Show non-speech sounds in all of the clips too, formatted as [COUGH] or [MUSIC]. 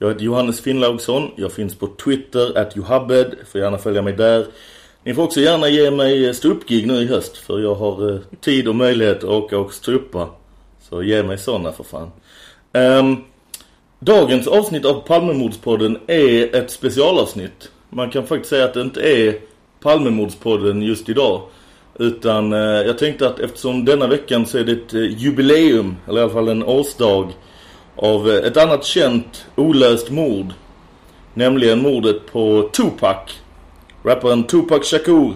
Jag heter Johannes Finnlaugsson. Jag finns på Twitter, at Johabed. Får gärna följa mig där. Ni får också gärna ge mig eh, ståuppgig nu i höst. För jag har eh, tid och möjlighet att åka och ståuppa. Så ge mig sådana för fan. Um, dagens avsnitt av Palmemordspodden är ett specialavsnitt. Man kan faktiskt säga att det inte är Palmemordspodden just idag. Utan eh, jag tänkte att eftersom denna veckan så är det ett jubileum, eller i alla fall en årsdag, av eh, ett annat känt olöst mord. Nämligen mordet på Tupac. Rapparen Tupac Shakur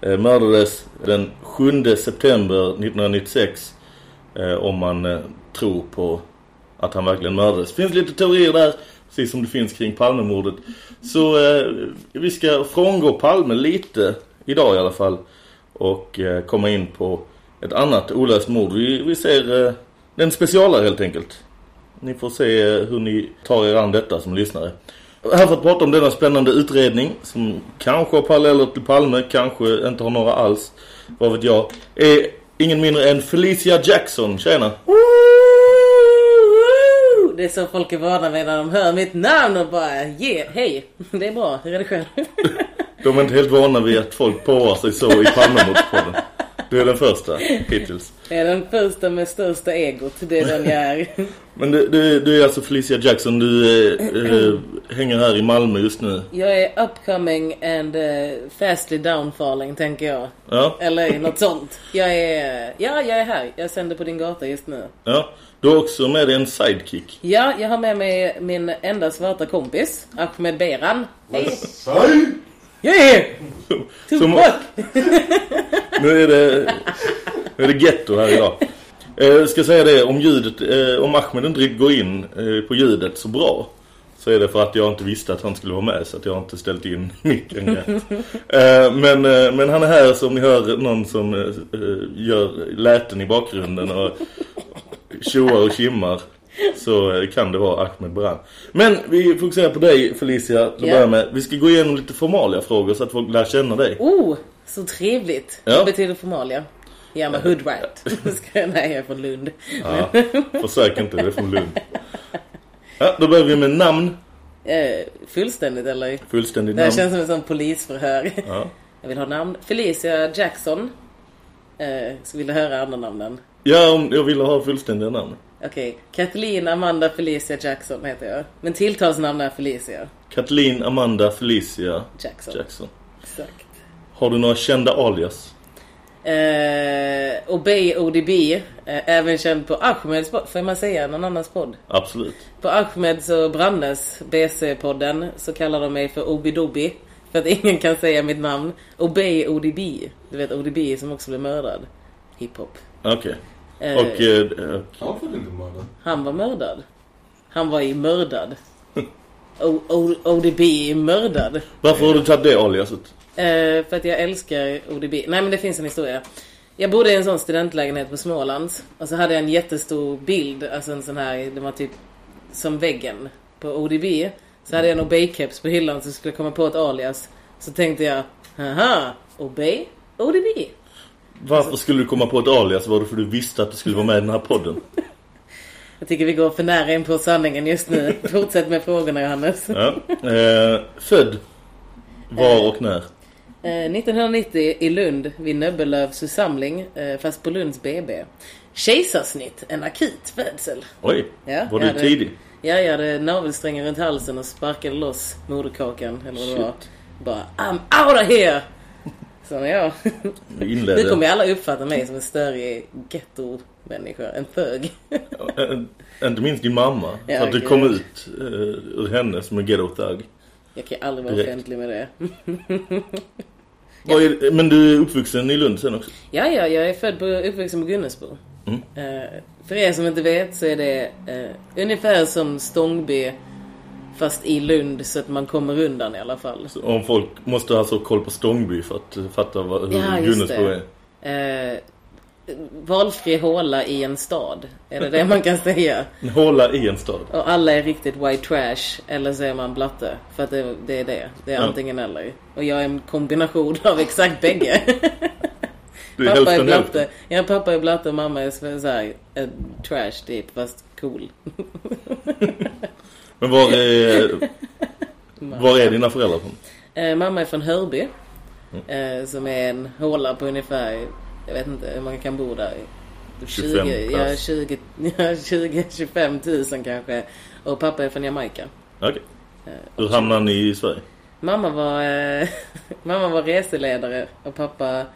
eh, mördades den 7 september 1996. Eh, om man tror på att han verkligen mördades. Det finns lite teorier där, precis som det finns kring Palmemordet. Så vi ska frångå Palme lite, idag i alla fall. Och komma in på ett annat olöst mord. Vi, vi ser den specialare helt enkelt. Ni får se eh, hur ni tar er an detta som lyssnare. Här för att prata om denna spännande utredning som kanske har paralleller till Palme, kanske inte har några alls. Vad vet jag. Är ingen mindre än Felicia Jackson. Tjena! Det är så folk är vana vid när de hör mitt namn och bara yeah, hej, [LAUGHS] det är bra, hur är det själv? [LAUGHS] De är inte helt vana vid att folk påar sig så i Palmemordspodden. Du är den första hittills. Jag är den första med största egot, det är den jag är. Men du, du, du är alltså Felicia Jackson, du eh, hänger här i Malmö just nu. Jag är upcoming and uh, fastly downfalling, tänker jag. Ja, Eller något sånt. Jag är, ja, jag är här. Jag sänder på din gata just nu. ja. Du har också med dig en sidekick. Ja, jag har med mig min enda svarta kompis, Ahmed Beran. Hej! Yeah! Som, Tupac! [LAUGHS] nu är det, nu är det ghetto här idag. Eh, ska säga det, om ljudet, eh, om Ahmed inte går in eh, på ljudet så bra. Så är det för att jag inte visste att han skulle vara med så att jag inte ställt in [LAUGHS] micken rätt. Eh, men, eh, men han är här som ni hör någon som gör läten i bakgrunden och tjoar och kimmar. Så kan det vara Ahmed Beran. Men vi fokuserar på dig Felicia till börja med. Vi ska gå igenom lite formalia frågor så att folk lär känna dig. Oh, så trevligt. Ja. Vad betyder formalia? Ja, men hood rat. Ska- Nej, jag är från Lund. Ja, försök inte, det är från Lund. Ja, då börjar vi med namn. Eh, fullständigt eller? Fullständigt Det namn. känns som en sån polisförhör. Ja. Jag vill ha namn. Felicia Jackson. Eh, så vill du höra andra namnen? ja, om jag ville ha fullständiga namn. Okej. Kathleen Amanda Felicia Jackson heter jag. Men tilltalsnamn är Felicia Kathleen Amanda Felicia Jackson. Jackson. Exakt. Har du några kända alias? Eh, Obey ODB. Eh, även känd på Ahmeds podd. Får man säga någon annans podd? Absolut. På Ahmeds och Brannes BC-podden så kallar de mig för Obidobi. För att ingen kan säga mitt namn. Obey ODB. Du vet ODB som också blev mördad. Hiphop. Okej. Eh, Och... Eh, eh, Han var mördad. Han var ju mördad. [LAUGHS] O- O- ODB är mördad. varför har du tagit det aliaset? Eh, för att jag älskar ODB. Nej men det finns en historia. Jag bodde i en sån studentlägenhet på Smålands. Och så hade jag en jättestor bild. Alltså en sån här, det var typ som väggen på ODB. Så hade jag en Obey-keps på hyllan så skulle jag komma på ett alias. Så tänkte jag, haha, Obey, ODB. Varför skulle du komma på ett alias? Var det för du visste att du skulle vara med i den här podden? [LAUGHS] Jag tycker vi går för nära in på sanningen just nu. [LAUGHS] Fortsätt med frågorna Johannes. Ja. Eh, född? Var och när? Eh, 1990 i Lund vid Nöbbelövs församling, eh, fast på Lunds BB. Kejsarsnitt, en akut födsel. Oj, Ja, var du hade- tidig? Ja, jag hade navelsträngen runt halsen och sparkade loss moderkakan, eller vad det var. Bara, I'm out of here! Så när jag... [LAUGHS] Nu kommer alla uppfatta mig som en störig ghetto-människa, en fög. Eh, Inte minst din mamma. Ja, för att du kom ut eh, ur henne som en ghetto thug. Jag kan aldrig vara Direkt. offentlig med det. [LAUGHS] Är- Men du är uppvuxen i Lund sen också? Ja, ja, jag är född på, uppvuxen på Gunnesbo. Mm. Eh, för er som inte vet så är det eh, ungefär som Stångby fast i Lund så att man kommer undan i alla fall. Om folk måste ha så koll på Stångby för att fatta vad, hur Ja, Gunnesbo är. Eh, valfri håla i en stad, är det det man kan säga? En håla i en stad. Och alla är riktigt white trash, eller så är man blatte. För att det, det är det. Det är Ja. antingen eller. Och jag är en kombination av exakt bägge. [LAUGHS] Du är pappa är hälften blatte. hälften. Ja, pappa är blatte och mamma är så här, en trash typ, fast cool. Men var är, var är dina föräldrar från? Eh, mamma är från Hörby. Mm. Eh, som är en håla på ungefär, jag vet inte hur många kan bo där. 25 20, ja, plats. 20, ja, 20, 25 tusen kanske. Och pappa är från Jamaica. Okej. Hur hamnade ni i Sverige? Mamma var, eh, [LAUGHS] mamma var reseledare och pappa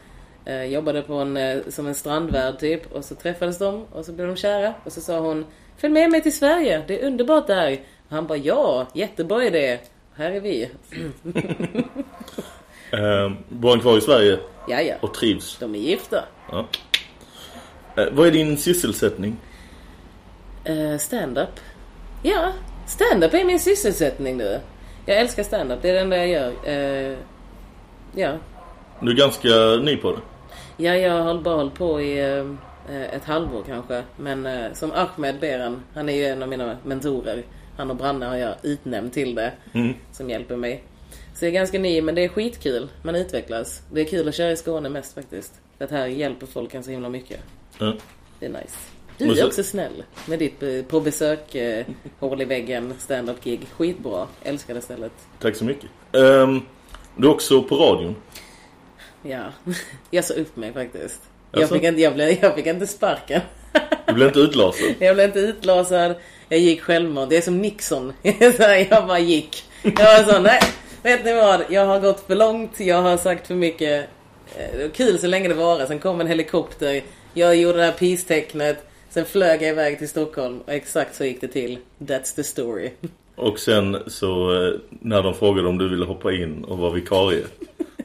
eh, jobbade på en, eh, som en strandvärd typ. Och så träffades de och så blev de kära. Och så sa hon, följ med mig till Sverige, det är underbart där. Och han bara, ja, jättebra idé. Här är vi. [CLEARS THROAT] Eh, bor han kvar i Sverige Ja, ja. och trivs? De är gifta. Ja. Eh, vad är din sysselsättning? Uh, stand-up. Ja, stand-up är min sysselsättning nu. Jag älskar stand-up, det är det enda jag gör. Eh, ja. Du är ganska ny på det. ja, jag har bara hållit på i eh, ett halvår kanske. Men eh, som Ahmed Beran, han är ju en av mina mentorer. Han och Branne har jag utnämnt till det. Mm. Som hjälper mig. Så jag är ganska ny, men det är skitkul. Man utvecklas. Det är kul att köra i Skåne mest faktiskt. Att här hjälper folken så himla mycket. Ja. Det är nice. Du är så- också snäll med ditt eh, på besök, eh, hål i väggen, stand-up gig. Skitbra. Älskar det stället. Tack så mycket. Ehm, du är också på radion. Ja, [LAUGHS] jag sa upp mig faktiskt. Jag fick, inte, jag, blev, jag fick inte sparken. Du blev inte utlasad. [LAUGHS] Jag blev inte utlasad. Jag gick självmant. Det är som Nixon. [LAUGHS] Jag bara gick. Jag var så, nej. Vet ni vad? Jag har gått för långt. Jag har sagt för mycket. Eh, Det var kul så länge det var. Sen kom en helikopter. Jag gjorde det här peace-tecknet. Sen flög jag iväg till Stockholm. Och exakt så gick det till. That's the story. Och sen så eh, när de frågade om du ville hoppa in och vara vikarie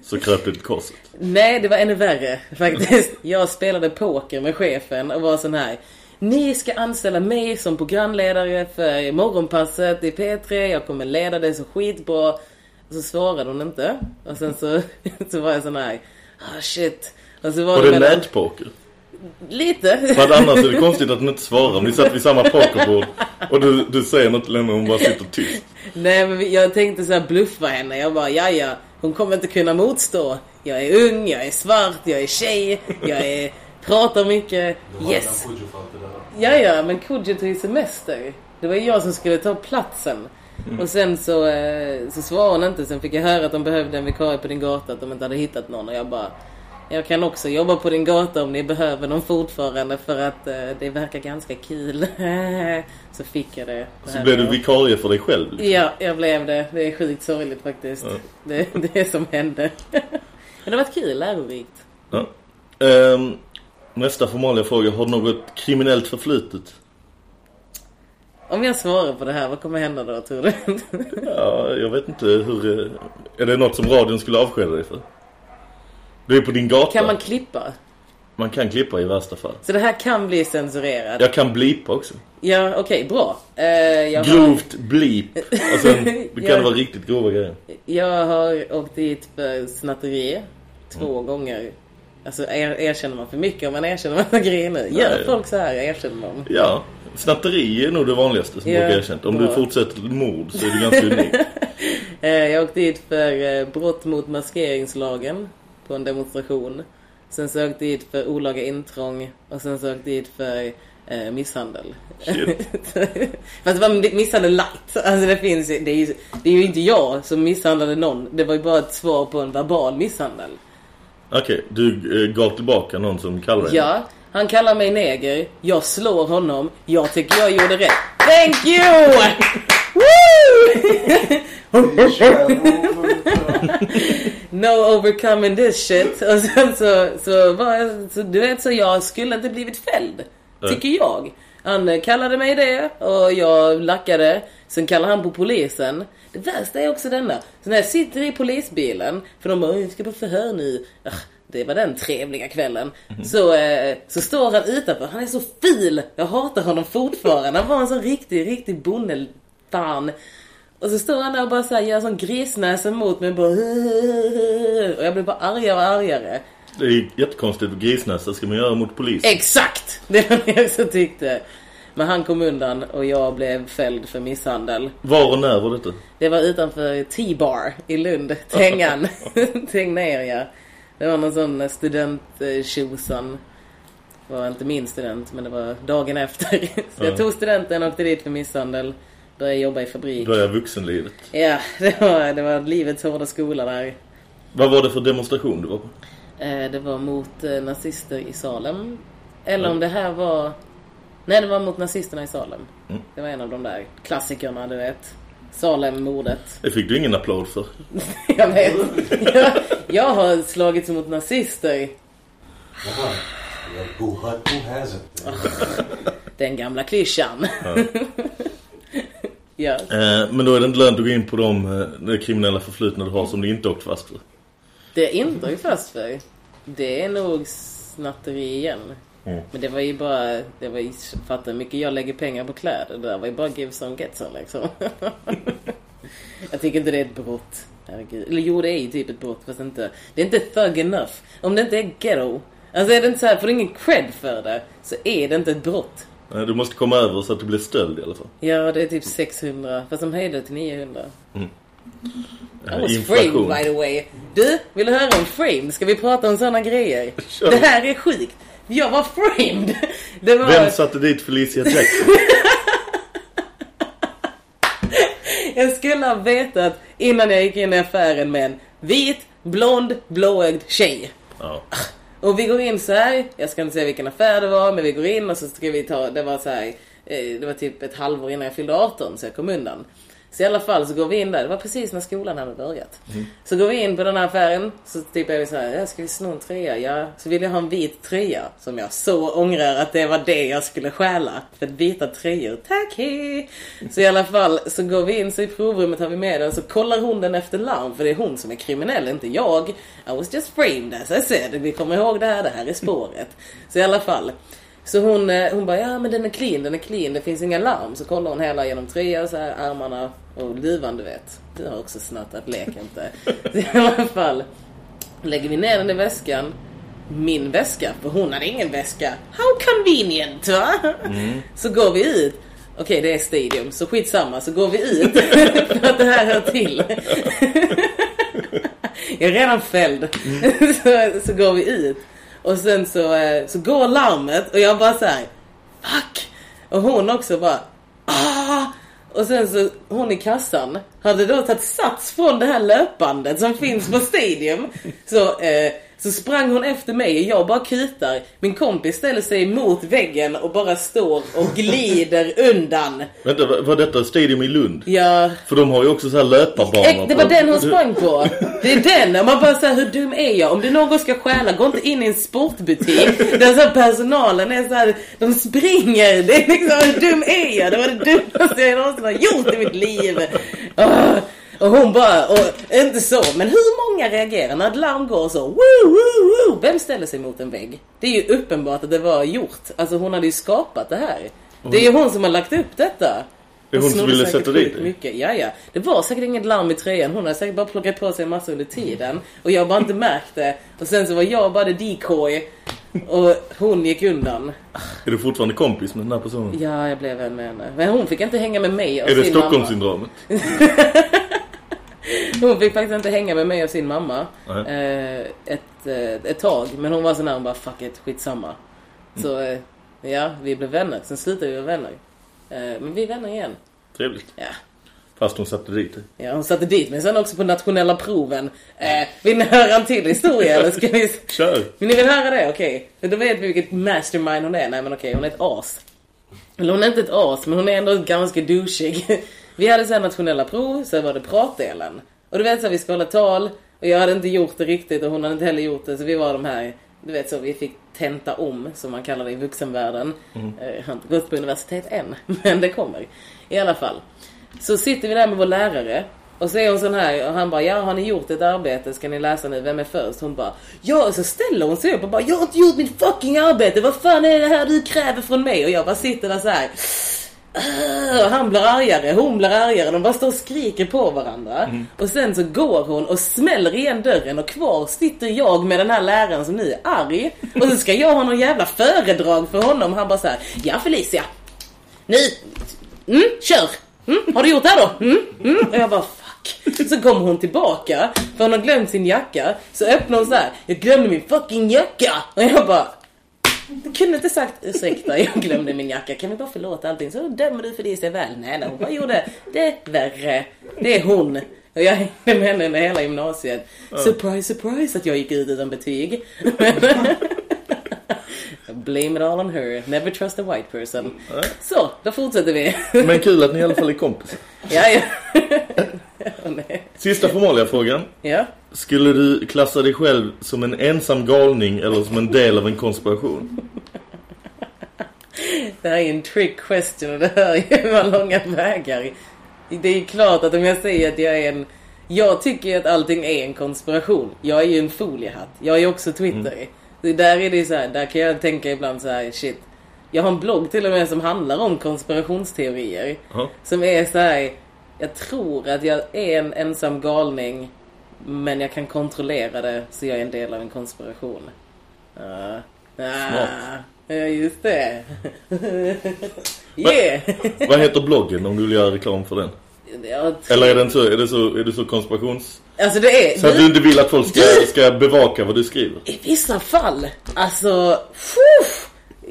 så kröp du till korset. Nej, det var ännu värre faktiskt. Jag spelade poker med chefen och var sån här. Ni ska anställa mig som programledare för morgonpasset i P3. Jag kommer leda det så skitbra. Och så svarade hon inte. Och sen så, [LAUGHS] så var jag sån här. Ah shit. Och så var Och det mellan- nätpoker. Lite. För att annars är det konstigt att hon inte svarar. Om ni satt vid samma pokerbord och du, du säger något till henne och hon bara sitter tyst. Nej men vi- jag tänkte så här bluffa henne. Jag bara ja ja. Hon kommer inte kunna motstå. Jag är ung, jag är svart, jag är tjej, jag är, pratar mycket. Yes. Ja ja, men Kodjo tog ju semester. Det var jag som skulle ta platsen. Och sen så, eh, så svarade hon inte. Sen fick jag höra att de behövde en vikarie på din gata. Att de inte hade hittat någon. Och jag bara... Jag kan också jobba på din gata om ni behöver någon fortfarande. För att eh, det verkar ganska kul. [LAUGHS] så fick jag det. Så blev du vikarie för dig själv. liksom. Ja, jag blev det. Det är sjukt sorgligt faktiskt. Ja. Det, det är som hände. [LAUGHS] Men det har varit kul, lärorikt. Ja. Ehm, nästa formaliga fråga. Har du något kriminellt förflutet? Om jag svarar på det här, vad kommer hända då tror du? [LAUGHS] Ja, jag vet inte hur... eh, Är det något som radion skulle avskeda dig för? Du är på din gata. Kan man klippa? Man kan klippa i värsta fall. Så det här kan bli censurerat? Jag kan blipa också. Ja, okej, bra. Eh, jag, har, Grovt blip. Sen [LAUGHS] det kan Ja. det vara riktigt grova grejer. jag har åkt dit för snatteri två Mm. gånger. Alltså er, erkänner man för mycket om man erkänner [LAUGHS] massa grejer nu? Gör Nej. folk så här? Erkänner man? Ja, snatteri är nog det vanligaste som Ja, har erkänt. Om du fortsätter mord så är du ganska unik. [LAUGHS] Eh, jag åkte dit för eh, brott mot maskeringslagen på en demonstration. Sen så åkte jag dit för olaga intrång. Och sen så åkte jag dit för eh, misshandel. [LAUGHS] Fast det var misshandel light. Alltså det finns ju, det är ju, det är ju inte jag som misshandlade någon. Det var ju bara ett svar på en verbal misshandel. Okej, du eh, gav tillbaka någon som kallar dig. Ja, han kallar mig neger. Jag slår honom. Jag tycker jag gjorde rätt. Thank you! [LAUGHS] [LAUGHS] no overcoming this shit. Och sen så, så var jag, så, du vet så jag skulle inte blivit fälld. Tycker jag. Han kallade mig det och jag lackade. Sen kallar han på polisen. Det värsta är också denna. Så när jag sitter i polisbilen, för de bara, jag ska på förhör nu. Det var den trevliga kvällen. Mhm. Så, eh, så står han utanför. Han är så fil. Jag hatar honom fortfarande. Han var en sån riktig, riktig bonnefan. Och så står han där och bara så här, gör sån grisnäsa mot mig. Bara, och jag blir bara argare och argare. Det är jättekonstigt. Grisnäsa ska man göra mot polis. Exakt! Det var det jag också tyckte. Men han kom undan och jag blev fälld för misshandel. Var och när var detta? Det var utanför T-bar i Lund. Tängan. [LAUGHS] Tegneria. Det var någon sån studenttjosan. Det var inte min student, men det var dagen efter. [LAUGHS] Så jag Ja. tog studenten och åkte dit för misshandel. Började jobba i fabrik. Börjar vuxenlivet. Ja, [LAUGHS] det var, det var livets hårda skola där. Vad var det för demonstration du var på? Eh, Det var mot eh, nazister i Salem. Eller om det här var... Nej, det var mot nazisterna i Salem. Mm. Det var en av de där klassikerna, du vet. Salem-mordet. Det fick du ingen applåd för. [LAUGHS] Jag vet. Jag, jag har slagits mot nazister. Who hurt who hasn't? Den gamla klyschan. ja. Eh, men då är det inte lönt att gå in på de, eh, det kriminella förflutna du har som du inte åkt fast för. Det är inte jag fast för. Det är nog snatteri igen. Mm. Men det var ju bara, det var ju, fatta hur mycket jag lägger pengar på kläder. Det där var ju bara give some get some liksom. [LAUGHS] jag tycker inte det är ett brott. Herregud. Eller jo, det är ju typ ett brott fast inte. Det är inte thug enough. Om det inte är ghetto. Alltså är det inte så här, får du ingen cred för det. Så är det inte ett brott. Eh, Du måste komma över så att det blir stöld i alla fall. Ja, det är typ 600. Fast de höjde till 900. Mm. I Eh, was inflation. framed by the way. Du, vill du höra om frame? Ska vi prata om sådana grejer? [LAUGHS] Kör. Det här är sjukt. Jag var framed. Det var... Vem satte dit Felicia Jackson? [LAUGHS] Jag skulle ha vetat innan jag gick in i affären med en vit, blond, blåögd tjej. Ja. Och vi går in så här. Jag ska inte säga vilken affär det var, men vi går in och så ska vi ta... Det var så här. eh, Det var typ ett halvår innan jag fyllde 18 så jag kom undan. Så i alla fall så går vi in där. Det var precis när skolan hade börjat. Så går vi in på den här affären. Så typ är vi så här. Ja, ska vi sno en tröja? Ja. Så vill jag ha en vit tröja. Som jag så ångrar att det var det jag skulle stjäla. För vita tröjor. Tack hej! Så i alla fall så går vi in. Så i provrummet har vi med den. Så kollar hon den efter larm. För det är hon som är kriminell, inte jag. I was just framed as I said. Vi kommer ihåg det här. Det här är spåret. Så i alla fall. Så hon, eh, hon bara, ja men den är clean, den är clean, det finns inga larm. Så kollar hon hela genom tröjan, så här, armarna och luvan du vet. Du har också snattat, lek inte. Så [LAUGHS] I alla fall lägger vi ner den i väskan. Min väska, för hon hade ingen väska. How convenient va? Så går vi ut. Okej det är Stadium, så skitsamma. Så går vi ut. [LAUGHS] för att det här hör till. [LAUGHS] Jag är redan fälld. så, så går vi ut. Och sen så, eh, så går larmet och jag bara så här. Fuck! Och hon också bara ah! Och sen så hon i kassan hade då tagit sats från det här löpbandet som finns på Stadium. Så, eh, så sprang hon efter mig och jag bara kutar. Min kompis ställer sig mot väggen och bara står och [LAUGHS] glider undan. Vänta, var detta Stadium i Lund? Ja, För de har ju också så här löparbanor. Det var den hon sprang på. [LAUGHS] Det är den. Man bara säger hur dum är jag? Om du någon ska stjäla, gå inte in i en sportbutik där så personalen är så här, de springer. Det är liksom, hur dum är jag? Det var det dummaste jag någonsin har gjort i mitt liv. Ah. Och hon bara, och inte så, men hur många reagerar när ett larm går så? Woo, woo, woo. Vem ställer sig mot en vägg? Det är ju uppenbart att det var gjort. Alltså hon hade ju skapat det här. Det är ju hon som har lagt upp detta. Det är hon som ville sätta dit dig. mycket. Ja, ja. Det var säkert inget larm i tröjan. Hon hade säkert bara plockat på sig en massa under tiden. Och jag bara inte märkt det. Och sen så var jag bara the decoy. Och hon gick undan. Är du fortfarande kompis med den här personen? Ja, jag blev vän med henne. Men hon fick inte hänga med mig och är det. Stockholmssyndromet? [LAUGHS] Hon fick faktiskt inte hänga med mig och sin mamma eh, ett, eh, ett tag. Men hon var så nära hon bara fuck it, skitsamma. Så eh, ja, vi blev vänner. Sen slutade vi vara vänner. Eh, men vi är vänner igen. Trevligt. Ja. Fast hon satte dit dig. Ja, hon satte dit mig sen också på nationella proven. Eh, vill ni höra en till historia eller ska vi... Kör! Vill ni väl höra det? Okej. För då vet vi vilket mastermind hon är. Nej men okej, hon är ett as. Eller hon är inte ett as, men hon är ändå ganska douchig. Vi hade så här nationella prov, så var det pratdelen. Och du vet så här, vi ska hålla tal. Och jag hade inte gjort det riktigt och hon hade inte heller gjort det. Så vi var de här, du vet så, vi fick tenta om, som man kallar det i vuxenvärlden. Mm. Eh, Jag har inte gått på universitet än, [LAUGHS] men det kommer. I alla fall. Så sitter vi där med vår lärare. Och så är hon sån här och han bara, ja har ni gjort ett arbete? Ska ni läsa nu? Vem är först? Hon bara, ja och så ställer hon sig upp och bara, jag har inte gjort mitt fucking arbete. Vad fan är det här du kräver från mig? Och jag bara sitter där så här. Han blir argare, hon blir argare. De bara står och skriker på varandra. Och sen så går hon och smäller igen dörren och kvar sitter jag med den här läraren som nu är arg. Och så ska jag ha någon jävla föredrag för honom. Han bara så här, ja Felicia. Nu, mm, kör. Mm, har du gjort det här då? Mm, mm. Och jag bara fuck. Så kommer hon tillbaka för hon har glömt sin jacka. Så öppnar hon så här. Jag glömde min fucking jacka. Och jag bara du [LAUGHS] kunde inte sagt ursäkta, jag glömde min jacka. Kan vi bara förlåta allting? Så dömer du för det sig väl. Nej, nej, hon bara gjorde det värre. Det är hon. Och jag hängde med henne hela gymnasiet. Surprise, surprise att jag gick ut utan betyg. [LAUGHS] Blame it all on her. Never trust a white person. Så, då fortsätter vi. Men kul att ni i alla fall är kompisar. [LAUGHS] Ja, ja. [LAUGHS] Sista formaliga frågan. Ja. Skulle du klassa dig själv som en ensam galning eller som en del av en konspiration? Det här är en trick question och det hör ju hur man långa vägar. Det är ju klart att om jag säger att jag är en... Jag tycker ju att allting är en konspiration. Jag är ju en foliehatt. Jag är ju också Twitter. Det där är det så här, där kan jag tänka ibland så här, shit. Jag har en blogg till och med som handlar om konspirationsteorier. Ja. Som är så här, jag tror att jag är en ensam galning. Men jag kan kontrollera det så jag är en del av en konspiration. Uh, Smart. Ja, just det. [LAUGHS] yeah! Vad heter bloggen om du vill göra reklam för den? Eller är, den så, är, det så, är det så konspirations... Alltså det är... Så att du inte vill att folk ska, ska bevaka vad du skriver? I vissa fall, alltså...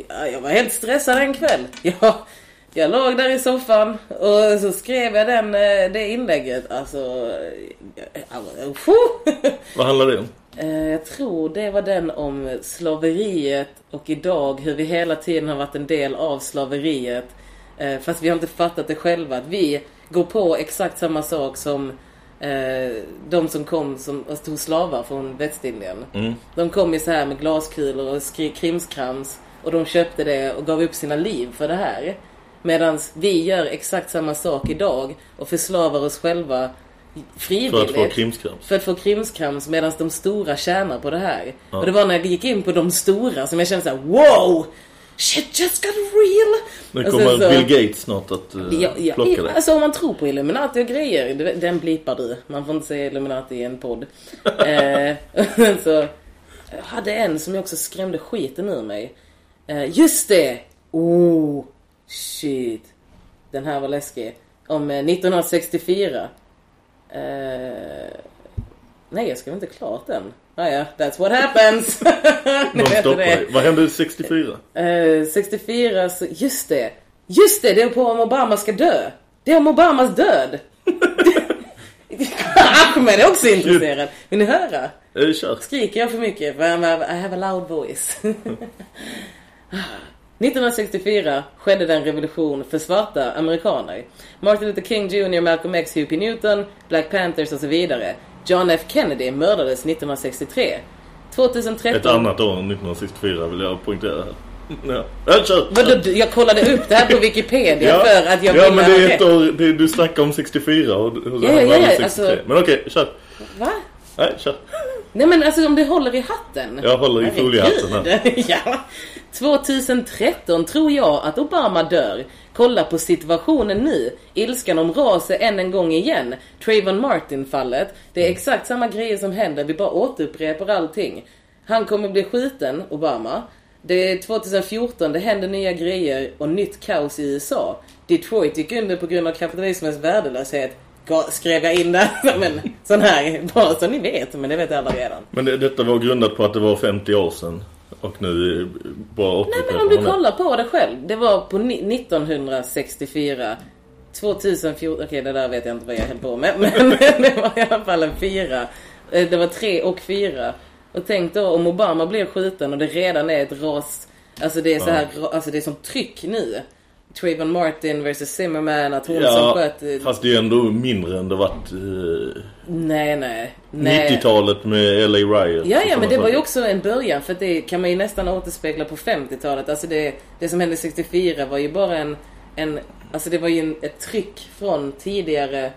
Ja, jag var helt stressad en kväll. Jag, jag låg där i soffan och så skrev jag den, eh, det inlägget. Alltså... eh, alltså. Vad handlar det om? Eh, Jag tror det var den om slaveriet och idag hur vi hela tiden har varit en del av slaveriet. Fast vi har inte fattat det själva. Att vi går på exakt samma sak som eh, de som kom som och tog slavar från Västindien. Mm. De kom ju så här med glaskulor och skri- krimskrams och de köpte det och gav upp sina liv för det här. Medan vi gör exakt samma sak idag och förslavar oss själva frivilligt. För att få krimskrams? För att få krimskrams medan de stora tjänar på det här. Ja. Och det var när jag gick in på de stora som jag kände så här: wow! Shit just got real! Nu Och kommer så- Bill Gates snart att uh, Ja, ja, plocka dig. alltså om man tror på Illuminati och grejer, den blipar du. Man får inte säga Illuminati i en podd. [LAUGHS] eh, [LAUGHS] så, jag hade en som jag också skrämde skiten ur mig. Eh, just det! Oh, shit. Den här var läskig. Om eh, 1964. Eh, nej, jag skrev inte klart den. Ah, ja, that's what happens. [LAUGHS] Det. Vad hände 64? Eh, 64, så, just det. Just det, det är på om Obama ska dö. Det är om Obamas död. [LAUGHS] Ahmed är också intresserad. Vill ni höra? Eh, kör. Skriker jag för mycket? För I have a loud voice. [LAUGHS] 1964 skedde det en revolution för svarta amerikaner. Martin Luther King Jr, Malcolm X, P. Newton, Black Panthers och så vidare. John F Kennedy mördades 1963. 2013... Ett annat år än 1964 vill jag poängtera här. [LAUGHS] Ja, ja du- jag kollade upp det här på [LAUGHS] Wikipedia för att jag ja men det är ett år, det, du snackar om 64 och, och Ja, ja, ja, ja, 63. alltså- Men okej, kör. Va? Nej, kör. Nej men alltså om det håller i hatten. Jag håller i foliehatten här. [LAUGHS] Ja. 2013 tror jag att Obama dör. Kolla på situationen nu. Ilskan om ras är än en gång igen. Trayvon Martin-fallet. Det är exakt samma grejer som händer. Vi bara återupprepar allting. Han kommer bli skjuten, Obama. Det är 2014, det händer nya grejer och nytt kaos i USA. Detroit gick under på grund av kapitalismens värdelöshet. skrev jag in där [LAUGHS] som en sån här, bara så ni vet, men det vet alla redan. Men det, detta var grundat på att det var 50 år sedan. Och nu bara 80 Nej men om du kollar på det själv. Det var på ni- 1964. 2014, okej det där vet jag inte vad jag höll på med. [LAUGHS] Men det var i alla fall en fyra. Eh, Det var tre och fyra. Och tänk då om Obama blev skjuten och det redan är ett ras. Alltså det är så här, alltså det är som tryck nu. Trayvon Martin versus Zimmerman, att hon som Ja, sköt... eh, fast det är ändå mindre än det varit eh, Nej, nej. nej. 90-talet med LA Riot. Ja, ja, men det var ju också en början för det kan man ju nästan återspegla på 50-talet. Alltså det, det som hände 64 var ju bara en, en alltså det var ju en, ett tryck från tidigare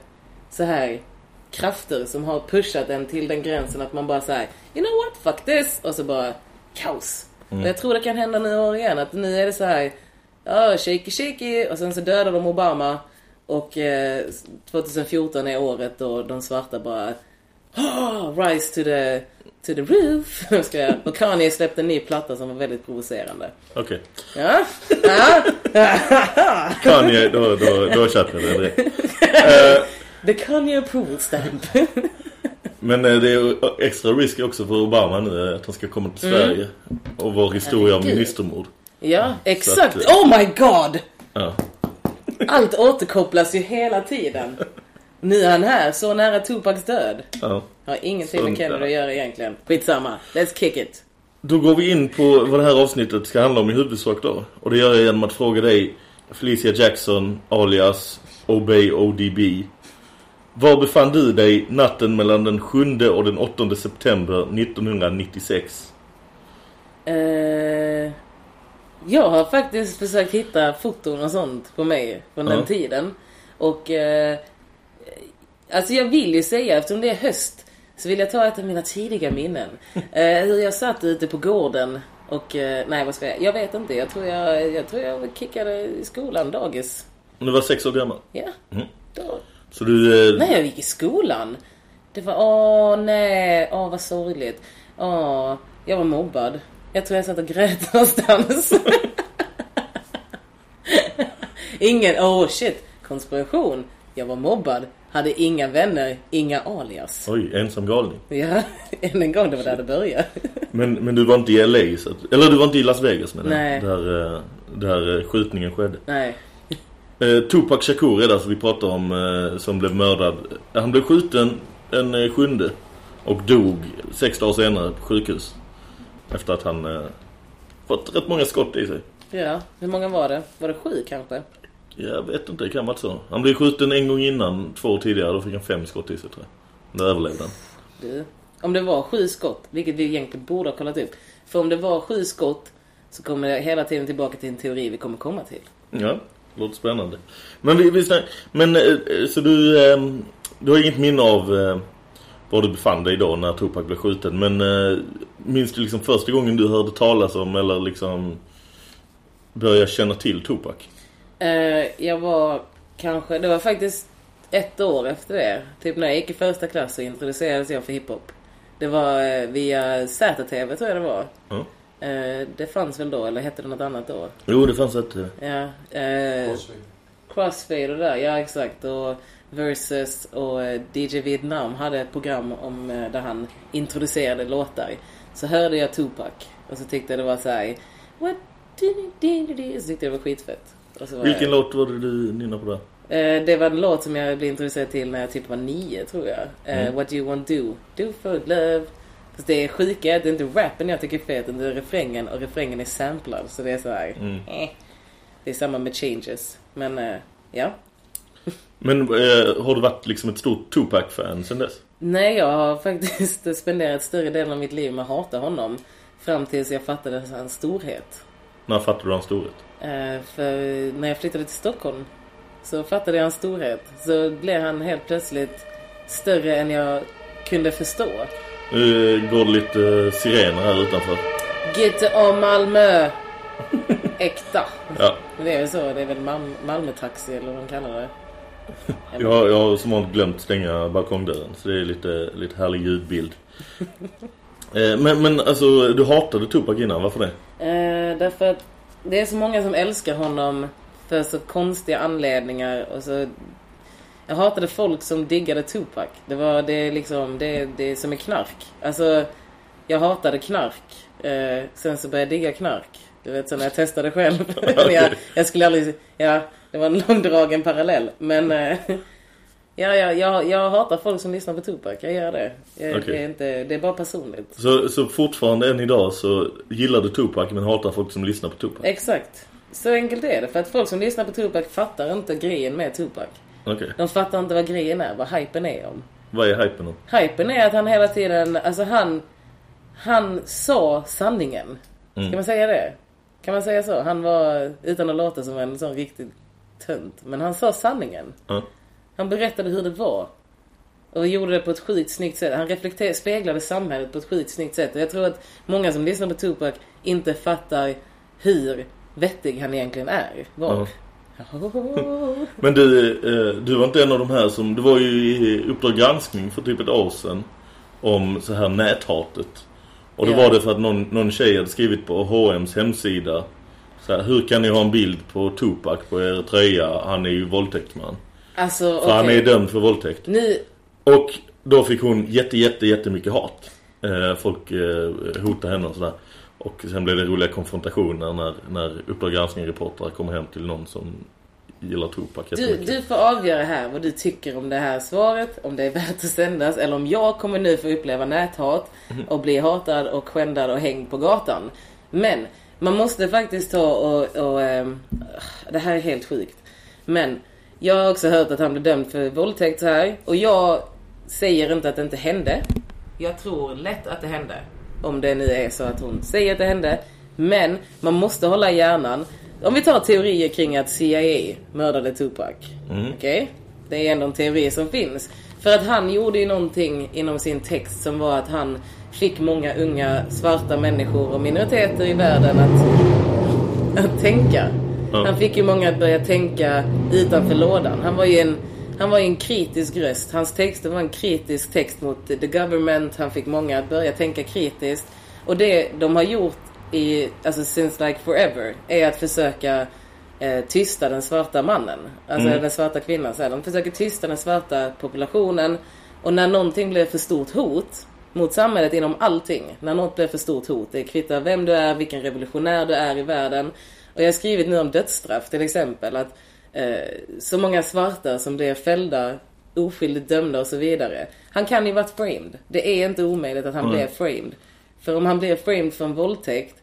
så här krafter som har pushat en till den gränsen att man bara säger you know what, fuck this och så bara kaos. Mm. Och jag tror det kan hända nu år igen att nu är det så här ja, shaky shaky och sen så dödar de Obama och eh, 2014 är året då de svarta bara Oh, rise to the, to the roof. [LAUGHS] Och Kanye släppte en ny platta som var väldigt provocerande. Okej. Ja? ja. [LAUGHS] Kanye, då, då, då köper jag det. Eh, The Kanye approval stamp. [LAUGHS] Men eh, det är extra risk också för Obama nu eh, att han ska komma till Mm. Sverige och vår historia om ministermord. Ja, exakt. Att, eh, Oh my god! Ja. Allt återkopplas ju hela tiden. Nu är han här, så nära Tupacs död. Ja. Har ingenting med Kennedy att göra egentligen. Skitsamma. Let's kick it. Då går vi in på vad det här avsnittet ska handla om i huvudsak då. Och det gör jag genom att fråga dig, Felicia Jackson, alias Obey ODB. Var befann du dig natten mellan den 7 och den 8 september 1996? Eh, jag har faktiskt försökt hitta foton och sånt på mig från den tiden. Och eh, alltså jag vill ju säga, eftersom det är höst, så vill jag ta ett av mina tidiga minnen. [LAUGHS] Eh, hur jag satt ute på gården och, eh, nej vad ska jag, jag vet inte, jag tror jag, jag tror jag kickade i skolan, dagis. Du var sex år gammal. Ja, Mm. då. Så du... Eh, Nej, jag gick i skolan. Det var, åh nej, åh vad sorgligt. Åh, jag var mobbad. Jag tror jag satt och grät [LAUGHS] någonstans. Ingen, åh shit, konspiration. Jag var mobbad, hade inga vänner, inga alias. Oj, ensam galning. Ja, än en gång det var där det började. Men, men du var inte i LA så att, Eller du var inte i Las Vegas med Nej. Där, eh, där eh, skjutningen skedde. Nej. Eh, Tupac Shakur är det alltså vi pratar om eh, som blev mördad. Han blev skjuten en eh, sjunde och dog sex dagar senare på sjukhus. Efter att han eh, fått rätt många skott i sig. Ja, hur många var det? Var det sju kanske? Jag vet inte, det kan vara så. Han blev skjuten en gång innan, två år tidigare. Då fick han fem skott i sig tror jag. Då överlevde han. Du, om det var sju skott, vilket vi egentligen borde ha kollat upp. För om det var sju skott så kommer jag hela tiden tillbaka till en teori vi kommer komma till. Ja, låter spännande. Men vi, vi snack, men eh, så du eh, du har inget minne av eh, var du befann dig då när Tupac blev skjuten, men eh, minns du liksom första gången du hörde talas om eller liksom började känna till Tupac? Eh, jag var kanske, det var faktiskt ett år efter det. Typ när jag gick i första klass så introducerades jag för hiphop. Det var eh, via ZTV tror jag det var. Ja. Eh, det fanns väl då, eller hette det något annat då? Jo, det fanns ett... Ja. Eh, Crossfade och där, ja exakt. Och Versus och eh, DJ Vietnam hade ett program om eh, där han introducerade låtar. Så hörde jag Tupac och så tyckte jag det var så här. What do? Så tyckte jag det var skitfett. Var Vilken jag, låt var det du nynnar på där? Eh, det var en låt som jag blev introducerad till när jag typ var nio tror jag. Mm. What do you want do? Do for love. Fast det är sjuka, det är inte rappen jag tycker är fet, det är refrängen och refrängen är samplad. Så det är så här. Mm. Eh. Det är samma med changes. Men ja. Men eh, har du varit liksom ett stort Tupac-fan sen dess? Nej, jag har [LAUGHS] faktiskt spenderat större delen av mitt liv med att hata honom. Fram tills jag fattade hans storhet. När fattade du hans storhet? Eh, för när jag flyttade till Stockholm så fattade jag hans storhet. Så blev han helt plötsligt större än jag kunde förstå. Nu eh, går det lite eh, sirener här utanför. Om Malmö! [LAUGHS] Äkta. Ja. Det är väl så, det är väl Mal- Malmö-taxi eller vad de kallar det. Jag, har- jag har som vanligt glömt stänga balkongdörren så det är lite, lite härlig ljudbild. [LAUGHS] Eh, men, men alltså, du hatade Tupac innan, varför det? Eh, därför att det är så många som älskar honom för så konstiga anledningar och så... Jag hatade folk som diggade Tupac. Det var det liksom, det, det som är knark. Alltså, jag hatade knark. Eh, sen så började jag digga knark. Du vet så när jag testade själv. [LAUGHS] [LAUGHS] jag, jag skulle aldrig, ja, det var en långdragen parallell. Men eh, [LAUGHS] ja, ja, jag, jag hatar folk som lyssnar på Tupac. Jag gör det. Jag, Okej. det, är inte, det är bara personligt. Så, så fortfarande än idag så gillar du Tupac men hatar folk som lyssnar på Tupac? Exakt. Så enkelt är det. För att folk som lyssnar på Tupac fattar inte grejen med Tupac. Okej. De fattar inte vad grejen är, vad hypen är om. Vad är hypen om? Hypen är att han hela tiden, alltså han, han sa sanningen. Mm. Ska man säga det? Kan man säga så? Han var, utan att låta som en sån riktigt tönt, men han sa sanningen. Ja. Han berättade hur det var. Och gjorde det på ett sjukt snyggt sätt. Han reflekterade, speglade samhället på ett sjukt snyggt sätt. Och jag tror att många som lyssnar på Tupac inte fattar hur vettig han egentligen är. Var. [LAUGHS] Men du, eh, du var inte en av de här som... Du var ju i Uppdrag granskning för typ ett år sedan om så här näthatet. Och då Ja. var det för att någon, någon tjej hade skrivit på H&M's hemsida så här, hur kan ni ha en bild på Tupac på er tröja? Han är ju våldtäktsman. Alltså, För han är dömd för våldtäkt. Ni, Och då fick hon jätte, jätte, jättemycket hat. Eh, folk eh, hotade henne och sådär. Och sen blev det roliga konfrontationer när, när Uppdrag granskning-reportrar kommer hem till någon som gillar Tupac Du, du får avgöra här vad du tycker om det här svaret, om det är [LAUGHS] värt att sändas eller om jag kommer nu få uppleva näthat och bli hatad och skändad och hängd på gatan. Men man måste faktiskt ta och, och ehm, det här är helt sjukt. Men jag har också hört att han blev dömd för våldtäkt så här och jag säger inte att det inte hände. Jag tror lätt att det hände. Om det nu är så att hon säger att det hände. Men man måste hålla hjärnan. Om vi tar teorier kring att CIA mördade Tupac. Mm. Okej? Det är ändå en teori som finns. För att han gjorde ju någonting inom sin text som var att han fick många unga svarta människor och minoriteter i världen att, att tänka. Ja. Han fick ju många att börja tänka utanför lådan. Han var ju en, han var en kritisk röst. Hans texter var en kritisk text mot the government. Han fick många att börja tänka kritiskt. Och det de har gjort i, alltså since like forever, är att försöka eh, tysta den svarta mannen. Alltså Mm. den svarta kvinnan. Så här. De försöker tysta den svarta populationen. Och när någonting blir för stort hot mot samhället inom allting. När något blir för stort hot. Det kvittar vem du är, vilken revolutionär du är i världen. Och jag har skrivit nu om dödsstraff till exempel. Att eh, så många svarta som blir fällda, oskyldigt dömda och så vidare. Han kan ju varit framed. Det är inte omöjligt att han Mm. blev framed. För om han blir framed för en våldtäkt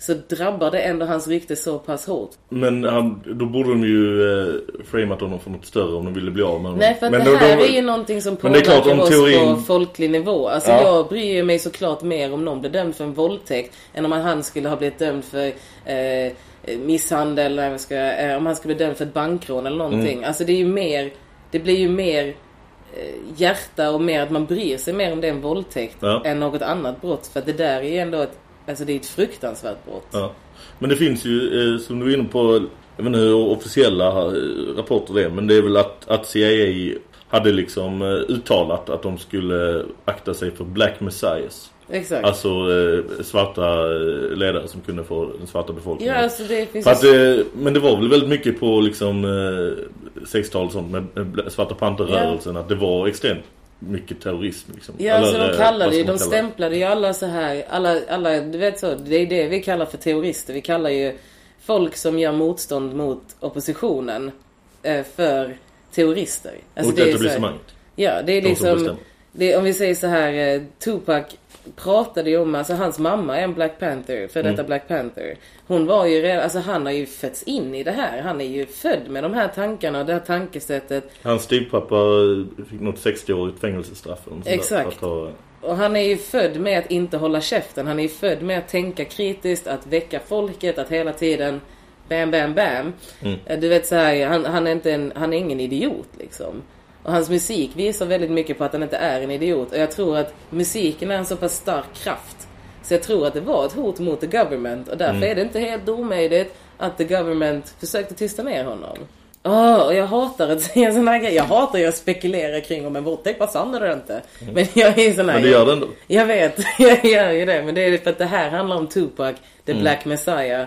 så drabbar det ändå hans rykte så pass hårt. Men han, då borde de ju eh, framat honom för något större om de ville bli av med honom. Nej för att men det här då- är ju någonting som påverkar klart, oss teorin- på folklig nivå. Alltså Ja. jag bryr mig såklart mer om någon blir dömd för en våldtäkt än om han skulle ha blivit dömd för eh, misshandel eller ska, eh, om han skulle bli dömd för ett bankrån eller någonting. Mm. Alltså det är ju mer, det blir ju mer eh, hjärta och mer att man bryr sig mer om det är en våldtäkt Ja. än något annat brott. För att det där är ju ändå ett, alltså det är ett fruktansvärt brott. Ja. Men det finns ju, eh, som du var inne på, jag vet inte hur officiella eh, rapporter det är, men det är väl att, att CIA hade liksom eh, uttalat att de skulle akta sig för Black Messiahs. Exakt. Alltså eh, svarta ledare som kunde få den svarta befolkningen. Ja, alltså det finns att, eh, men det var väl väldigt mycket på liksom eh, 60-talet och sånt med, med Svarta Panterrörelsen att det var extremt mycket terrorism liksom. Ja, alltså Eller, de eh, ska man de kalla det? stämplade ju alla så här, alla, alla, du vet så, det är det vi kallar för terrorister. Vi kallar ju folk som gör motstånd mot oppositionen eh, för terrorister. Alltså Mot det etablissemanget. Ja, det är De som liksom, det, om vi säger så här, eh, Tupac pratade ju om, alltså hans mamma är en Black Panther, för detta Mm. Black Panther. Hon var ju redan, alltså han har ju fötts in i det här. Han är ju född med de här tankarna och det här tankesättet. Hans styvpappa fick något 60-årigt fängelsestraff. Exakt. Ha, Och han är ju född med att inte hålla käften. Han är ju född med att tänka kritiskt, att väcka folket, att hela tiden bam, bam, bam. Mm. Eh, Du vet så här, han, han, är inte en, han är ingen idiot liksom. Och hans musik visar väldigt mycket på att han inte är en idiot. Och jag tror att musiken är en så pass stark kraft. Så jag tror att det var ett hot mot the government. Och därför Mm. är det inte helt omöjligt att the government försökte tysta ner honom. Åh, och jag hatar att säga här grejer. Jag hatar att spekulera kring om en våldtäkt var sann eller inte. Men jag är sån här... Mm. Men det gör det ändå. Jag vet, [LAUGHS] jag gör ju det. Men det är för att det här handlar om Tupac, the Mm. Black Messiah.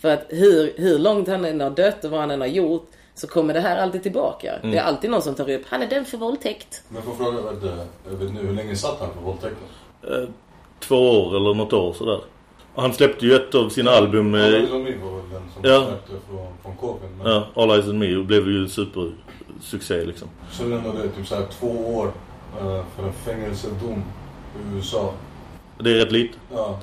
För att hur, hur långt han än har dött och vad han än har gjort så kommer det här alltid tillbaka. Mm. Det är alltid någon som tar upp, han är dömd för våldtäkt. Men får fråga, vet du, jag vet nu, hur länge satt han för våldtäkten? Eh, två år eller något år sådär. Han släppte ju ett av sina album. All Eyes on Me var väl den som Ja. släppte från, från kåken. Men, ja, All Eyes on Me blev ju supersuccé liksom. Så det är ändå det, typ såhär två år eh, för en fängelsedom i USA. Det är rätt lite. Ja.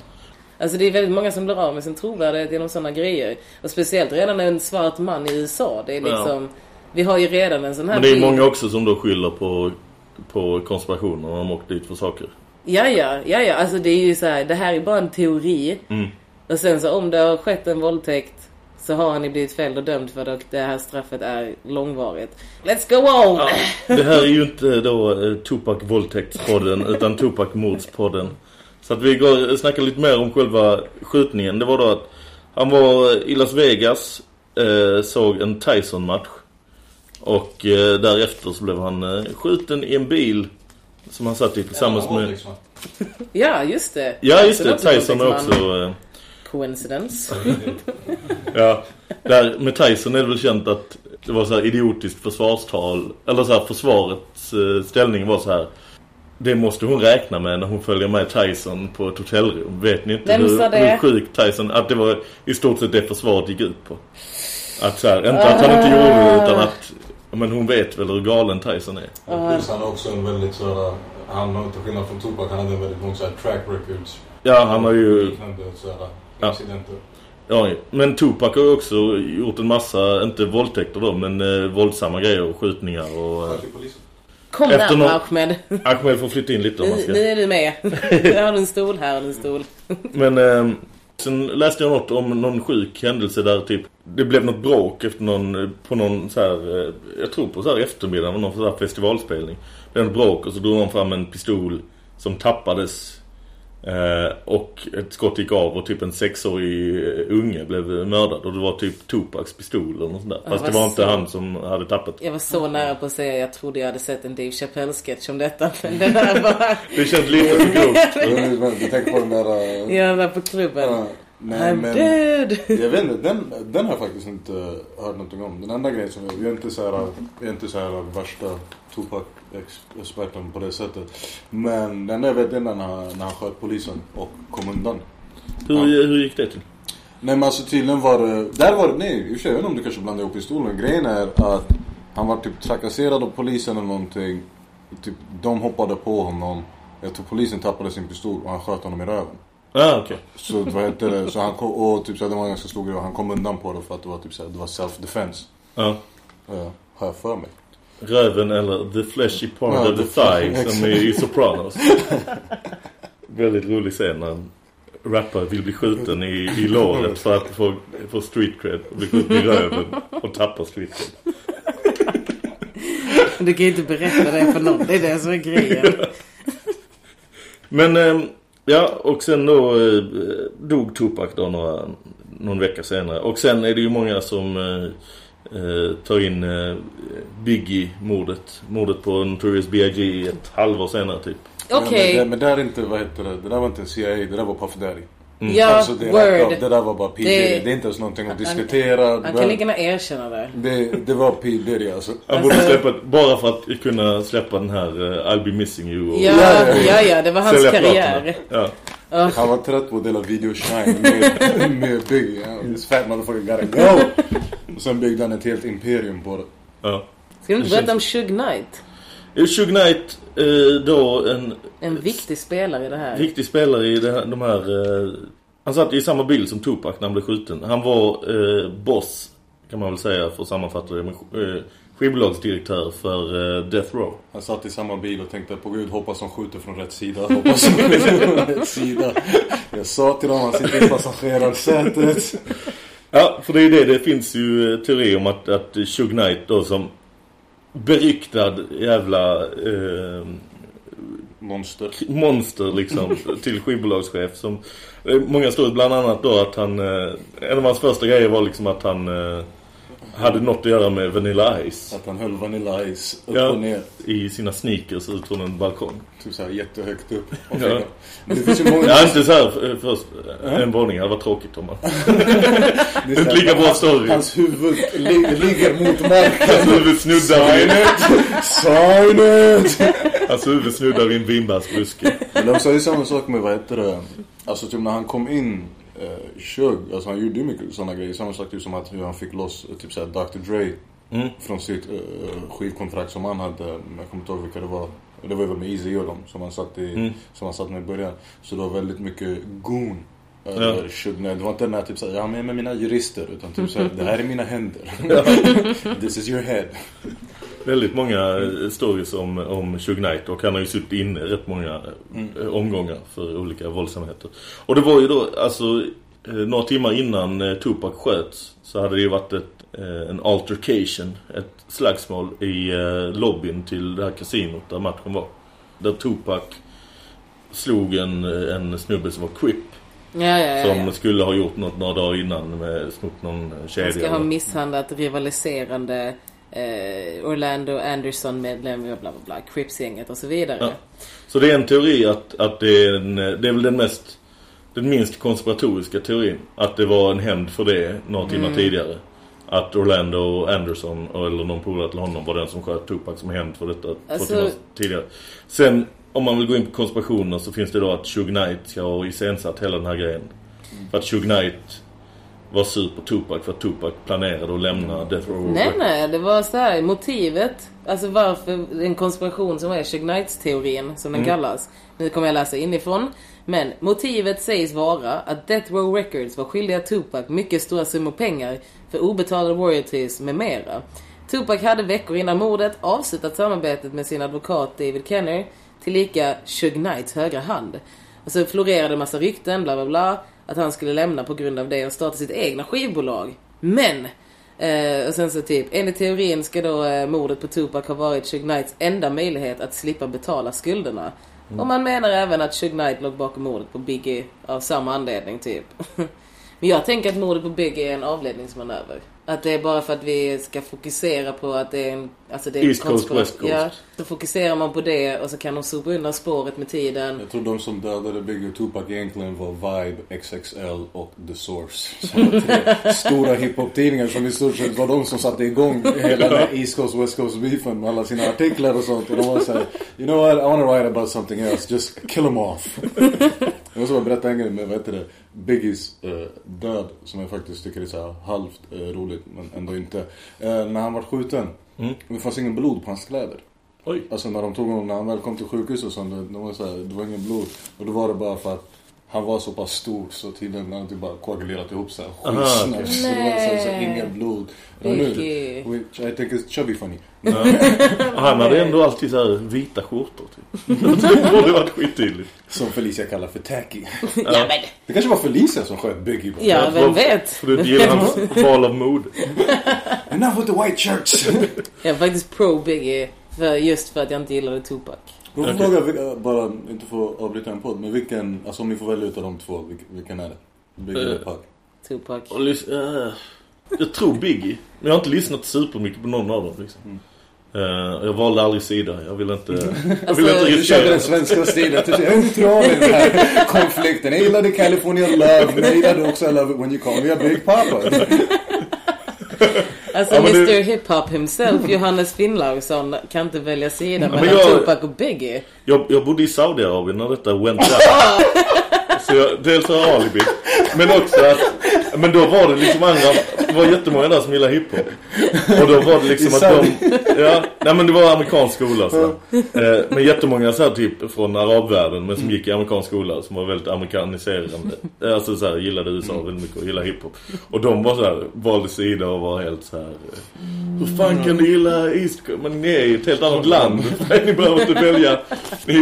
Alltså det är väldigt många som blir av med sin trovärdighet genom sådana grejer. Och speciellt redan en svart man i USA. Det är liksom... Vi har ju redan en sån här Men det är många också som då skyller på, på konspirationer när de åkt dit för saker. Ja, ja, ja, ja. Alltså det är ju så här, det här är bara en teori. Mm. Och sen så om det har skett en våldtäkt så har han ju blivit fälld och dömd för det och det här straffet är långvarigt. Let's go on! Ja, det här är ju inte då eh, Tupac våldtäktspodden [LAUGHS] utan Tupac mordspodden. Så att vi går, snackar lite mer om själva skjutningen. Det var då att han var i Las Vegas, eh, såg en Tyson-match. Och eh, därefter så blev han eh, skjuten i en bil som han satt i tillsammans Ja, med... våldtäktsman. [LAUGHS] Ja, just det. Ja, just det. Tyson är också... Eh, Coincidence. [LAUGHS] Ja, där med Tyson är det väl känt att det var så här idiotiskt försvarstal. Eller så här försvarets eh, ställning var så här. Det måste hon räkna med när hon följer med Tyson på ett hotellrum. Vet ni inte hur, hur sjuk Tyson... Att det var i stort sett det försvaret gick ut på. Att så här, inte att han inte gjorde det utan att... Men hon vet väl hur galen Tyson är. Plus han har också en väldigt sådär, han har inte skillnad från Tupac, han hade en väldigt lång såhär track records. Ja, han har ju... Liknande sådär Ja. incidenter. Ja, men Tupac har ju också gjort en massa, inte våldtäkter då, men eh, våldsamma grejer och skjutningar och... Eh. Kom Efter närmare någon- Ahmed. Ahmed får flytta in lite om man ska... nu är du med. [LAUGHS] Jag har en stol här och en stol. Men eh, sen läste jag något om någon sjuk händelse där typ det blev något bråk efter någon på någon så här eh, jag tror på så här eftermiddag någon så här festivalspelning. Det blev något bråk och så drog någon fram en pistol som tappades eh, och ett skott gick av och typ en sexårig eh, unge blev mördad och det var typ Tupacs pistol eller något sånt där. Fast det var inte så. han som hade tappat. Jag var så nära på att säga jag trodde jag hade sett en Dave Chappelle-sketch om detta. Men den här var... [LAUGHS] Det känns lite för grovt. [LAUGHS] Du tänker på den där... äh, Ja, där på klubben. Nej, I'm men- dead. Jag vet inte, den, den har jag faktiskt inte hört någonting om. Den enda grejen som jag, jag är inte så här, jag är inte så här värsta Tupac-experten på det sättet. Men den jag vet är när när han sköt polisen och kom undan. Hur, hur gick det till? Nej men alltså tydligen var det, där var det, nej i och för sig, jag vet inte om du kanske blandar ihop historien. Grejen är att han var typ trakasserad av polisen eller någonting. Typ, de hoppade på honom. Jag tror polisen tappade sin pistol och han sköt honom i röven. Ah, okej. Så vad heter det? Så han kom, och typ så här, det var en ganska stor grej och han kom undan på det för att det var typ så här, det var self-defense. Ja. Ja, har jag för mig. Röven eller the fleshy part Ja, of the the- thigh som är i Sopranos. [LAUGHS] Väldigt rolig scen när en rappare vill bli skjuten i, i låret för att få, få street cred. Och bli skjuten i röven och tappa street cred. [LAUGHS] Du kan ju inte berätta det för någon. Det är det som är grejen. [LAUGHS] Men eh, ja, och sen då eh, dog Tupac då några, någon vecka senare. Och sen är det ju många som eh, tar in eh, Biggie-mordet. Mordet på Notorious B.I.G. ett halvår senare typ. Okej. Ja, men, det- men där är inte, vad heter det? Det där var inte CIA, det där var Puff Daddy. Mm. Ja, alltså, det, word. det där var bara P. Det-. Det är inte ens någonting att diskutera. Han kan lika gärna erkänna det. det, det var P. Diddy alltså. Han borde släppa, bara för att kunna släppa den här eh, I'll be missing you. Och, Ja, ja, ja, det var hans karriär. Ja. Han var trött på att dela video shine med, med Biggie. This fat motherfucker gotta go. Och sen byggde han ett helt imperium på det. Ja. Ska du inte berätta om Suge Knight? Suge Knight, eh, då en En viktig spelare i det här. viktig spelare i det här, de här... Eh, han satt i samma bil som Tupac när han blev skjuten. Han var eh, boss, kan man väl säga för att sammanfatta det, men eh, skivbolagsdirektör för eh, Death Row. Han satt i samma bil och tänkte på gud hoppas de skjuter från rätt sida. Hoppas de skjuter från rätt sida. Jag sa till dem han sitter i passagerarsätet. Ja, för det är ju det. Det finns ju eh, teori om att, att Suge Knight då som beryktad jävla eh, Monster. monster liksom [LAUGHS] till skivbolagschef som eh, många står bland annat då att han eh, en av hans första grejer var liksom att han eh, hade något att göra med Vanilla Ice. Att han höll Vanilla Ice upp Ja, och ner. i sina sneakers ut från en balkong. Typ såhär jättehögt upp. [LAUGHS] Ja. Men det finns ju många... Ja, inte så här eh, först en våning. [LAUGHS] Det var tråkigt om man... Inte lika bra story. Hans huvud li, ligger mot marken. Hans huvud snuddar vid... Sign it! Hans huvud snuddar vid en vinbärsbuske. Men de sa ju samma sak med vad heter det? Alltså typ när han kom in eh, Shug, alltså han gjorde ju mycket sådana grejer. Samma sak typ som att hur han fick loss eh, typ såhär Dr. Dre Mm. från sitt eh, skivkontrakt som han hade. Jag kommer inte ihåg vilka det var. Det var väl med Easy och dem som han satt i, Mm. som han satt med i början. Så det var väldigt mycket goon. Ja. Eller det var inte den här typ såhär, jag har med mig mina jurister. Utan typ såhär, det här är mina händer. [LAUGHS] [LAUGHS] This is your head. Väldigt många eh, stories om, om Shug Knight och han har ju suttit inne rätt många eh, omgångar för olika våldsamheter. Och det var ju då, alltså eh, några timmar innan eh, Tupac sköts så hade det ju varit ett, en altercation, ett slagsmål i lobbyn till det här kasinot där matchen var. Där Tupac slog en, en snubbe som var Crip. Ja, ja, ja, Som skulle ha gjort något några dagar innan med snott någon kedja. Han ska ha misshandlat rivaliserande eh, Orlando Anderson-medlem, bla bla bla, Crips-gänget och så vidare. Ja. Så det är en teori att, att det, är en, det är väl den mest den minst konspiratoriska teorin. Att det var en hämnd för det några timmar Mm. tidigare. Att Orlando Anderson eller någon polare till honom var den som sköt Tupac som hämnd för detta Alltså- två timmar tidigare. Sen om man vill gå in på konspirationer så finns det då att Shug Knight ska ha iscensatt hela den här grejen. För att Shug Knight var sur på Tupac för att Tupac planerade att lämna Death Row. Nej, nej, det var så här motivet. Alltså varför en konspiration som är Shug Knights-teorin, som den Mm. kallas. Nu kommer jag läsa inifrån. Men motivet sägs vara att Death Row Records var skyldiga Tupac mycket stora summor pengar för obetalda royalties med mera. Tupac hade veckor innan mordet avslutat samarbetet med sin advokat David Kenner, tillika Shug Knights högra hand. Och så florerade en massa rykten, bla bla bla, att han skulle lämna på grund av det och starta sitt egna skivbolag. Men! Eh, och sen så typ, enligt teorin ska då eh, mordet på Tupac ha varit Shug Knights enda möjlighet att slippa betala skulderna. Mm. Och man menar även att Shug Knight låg bakom mordet på Biggie av samma anledning typ. [LAUGHS] Men jag tänker att mordet på Biggie är en avledningsmanöver. Att det är bara för att vi ska fokusera på att det är en... Alltså det är East Coast, West Coast. Ja, så fokuserar man på det och så kan de sopa undan spåret med tiden. Jag tror de som dödade Biggie och Tupac egentligen var Vibe, XXL och The Source. [LAUGHS] Som tre stora hiphop-tidningar som i stort sett var de som satte igång hela den här East Coast West Coast beefen med alla sina artiklar och sånt. Och de var såhär, you know what, I wanna write about something else, just kill them off. [LAUGHS] Jag måste bara berätta en grej med, vad heter det, Biggies eh, död som jag faktiskt tycker är så här halvt eh, roligt men ändå inte. Eh, när han var skjuten, Mm. det fanns ingen blod på hans kläder. Oj. Alltså när de tog honom, när han väl kom till sjukhus och sånt, det, det, var så här, det var ingen blod. Och då var det bara för att han var så pass stor så tydligen hade han typ bara koagulerat ihop sig Aha, skitsnabbt. Så det var så, här, så här, inget blod. Och nu, Vicky. which I think is chubby funny. [LAUGHS] Han hade ändå alltid så här vita skjortor typ. [LAUGHS] det borde varit skittydligt. Som Felicia kallar för tacky. [LAUGHS] Ja, men... Det kanske var Felicia som sköt Biggie. bara. Ja, vem vet? För du gillar hans val av mode. Enough with the white shirts! Jag är faktiskt pro Biggie. För, just för att jag inte gillade Tupac. Får jag fråga, vilka- bara inte få avbryta en podd, men vilken, alltså om ni får välja utav de två, vilken, vilken är det? Biggie eller Eh. Pac? Tupac. Och lys- eh, jag tror Biggie. Men jag har inte lyssnat supermycket på någon av dem liksom. Eh, jag valde aldrig sida. Jag vill inte... Jag vill Alltså, inte Du körde den svenska stilen. Du är neutral i den här konflikten. Jag gillade California Love, men jag gillade också I love it when you call me a big papa. [LAUGHS] Alltså Ja, Mr det- Hiphop himself, Johannes Finnlaugsson, kan inte välja sida men mellan jag- Tupac och Biggie. Jag, jag bodde i Saudiarabien när detta went down. Så jag, dels har jag alibi. Men också att... Men då var det liksom andra... Det var jättemånga där som gillade hiphop. Och då var det liksom att de... Ja, nej men det var amerikansk skola så. Eh, men jättemånga så här typ från arabvärlden men som gick i amerikansk skola som var väldigt amerikaniserande. Eh, Alltså så här, gillade USA väldigt mycket och gillade hiphop. Och de var så här, valde sida och var helt så här. eh, Hur fan kan du gilla East Coast? Men ni är i ett helt annat land. [LAUGHS] ni behöver inte välja. Ni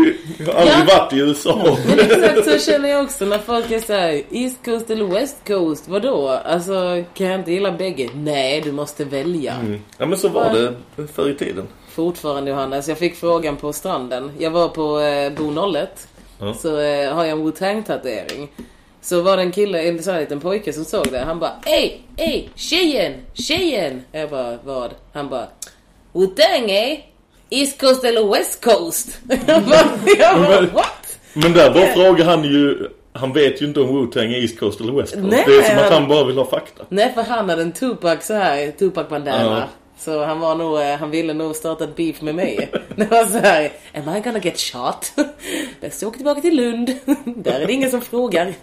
har aldrig Ja. varit i USA. Men exakt så känner jag också när folk är såhär East Coast eller West Coast, vadå? Alltså, kan jag inte gilla bägge? Nej, du måste välja. Mm. Ja men så var det förr i tiden. Fortfarande Johannes, jag fick frågan på stranden. Jag var på eh, Bo 01. Ja. Så eh, har jag en Wu-Tang tatuering. Så var det en kille, en sån här liten pojke som såg det. Han bara Ey, ey, tjejen, tjejen. Jag bara, vad? Han bara Wu-Tang eh? East Coast eller West Coast? [LAUGHS] jag bara, jag bara Men- what? Men där bara frågar han ju... Han vet ju inte om Wu-Tang är East Coast eller West Coast. Nej, det är som att han- bara vill ha fakta. Nej för han hade en Tupac så här, Tupac bandana. Ja. Så han var nog, eh, han ville nog starta ett beef med mig. [LAUGHS] Det var så här, am I gonna get shot? [LAUGHS] Bäst åker tillbaka till Lund. [LAUGHS] Där är det ingen som frågar.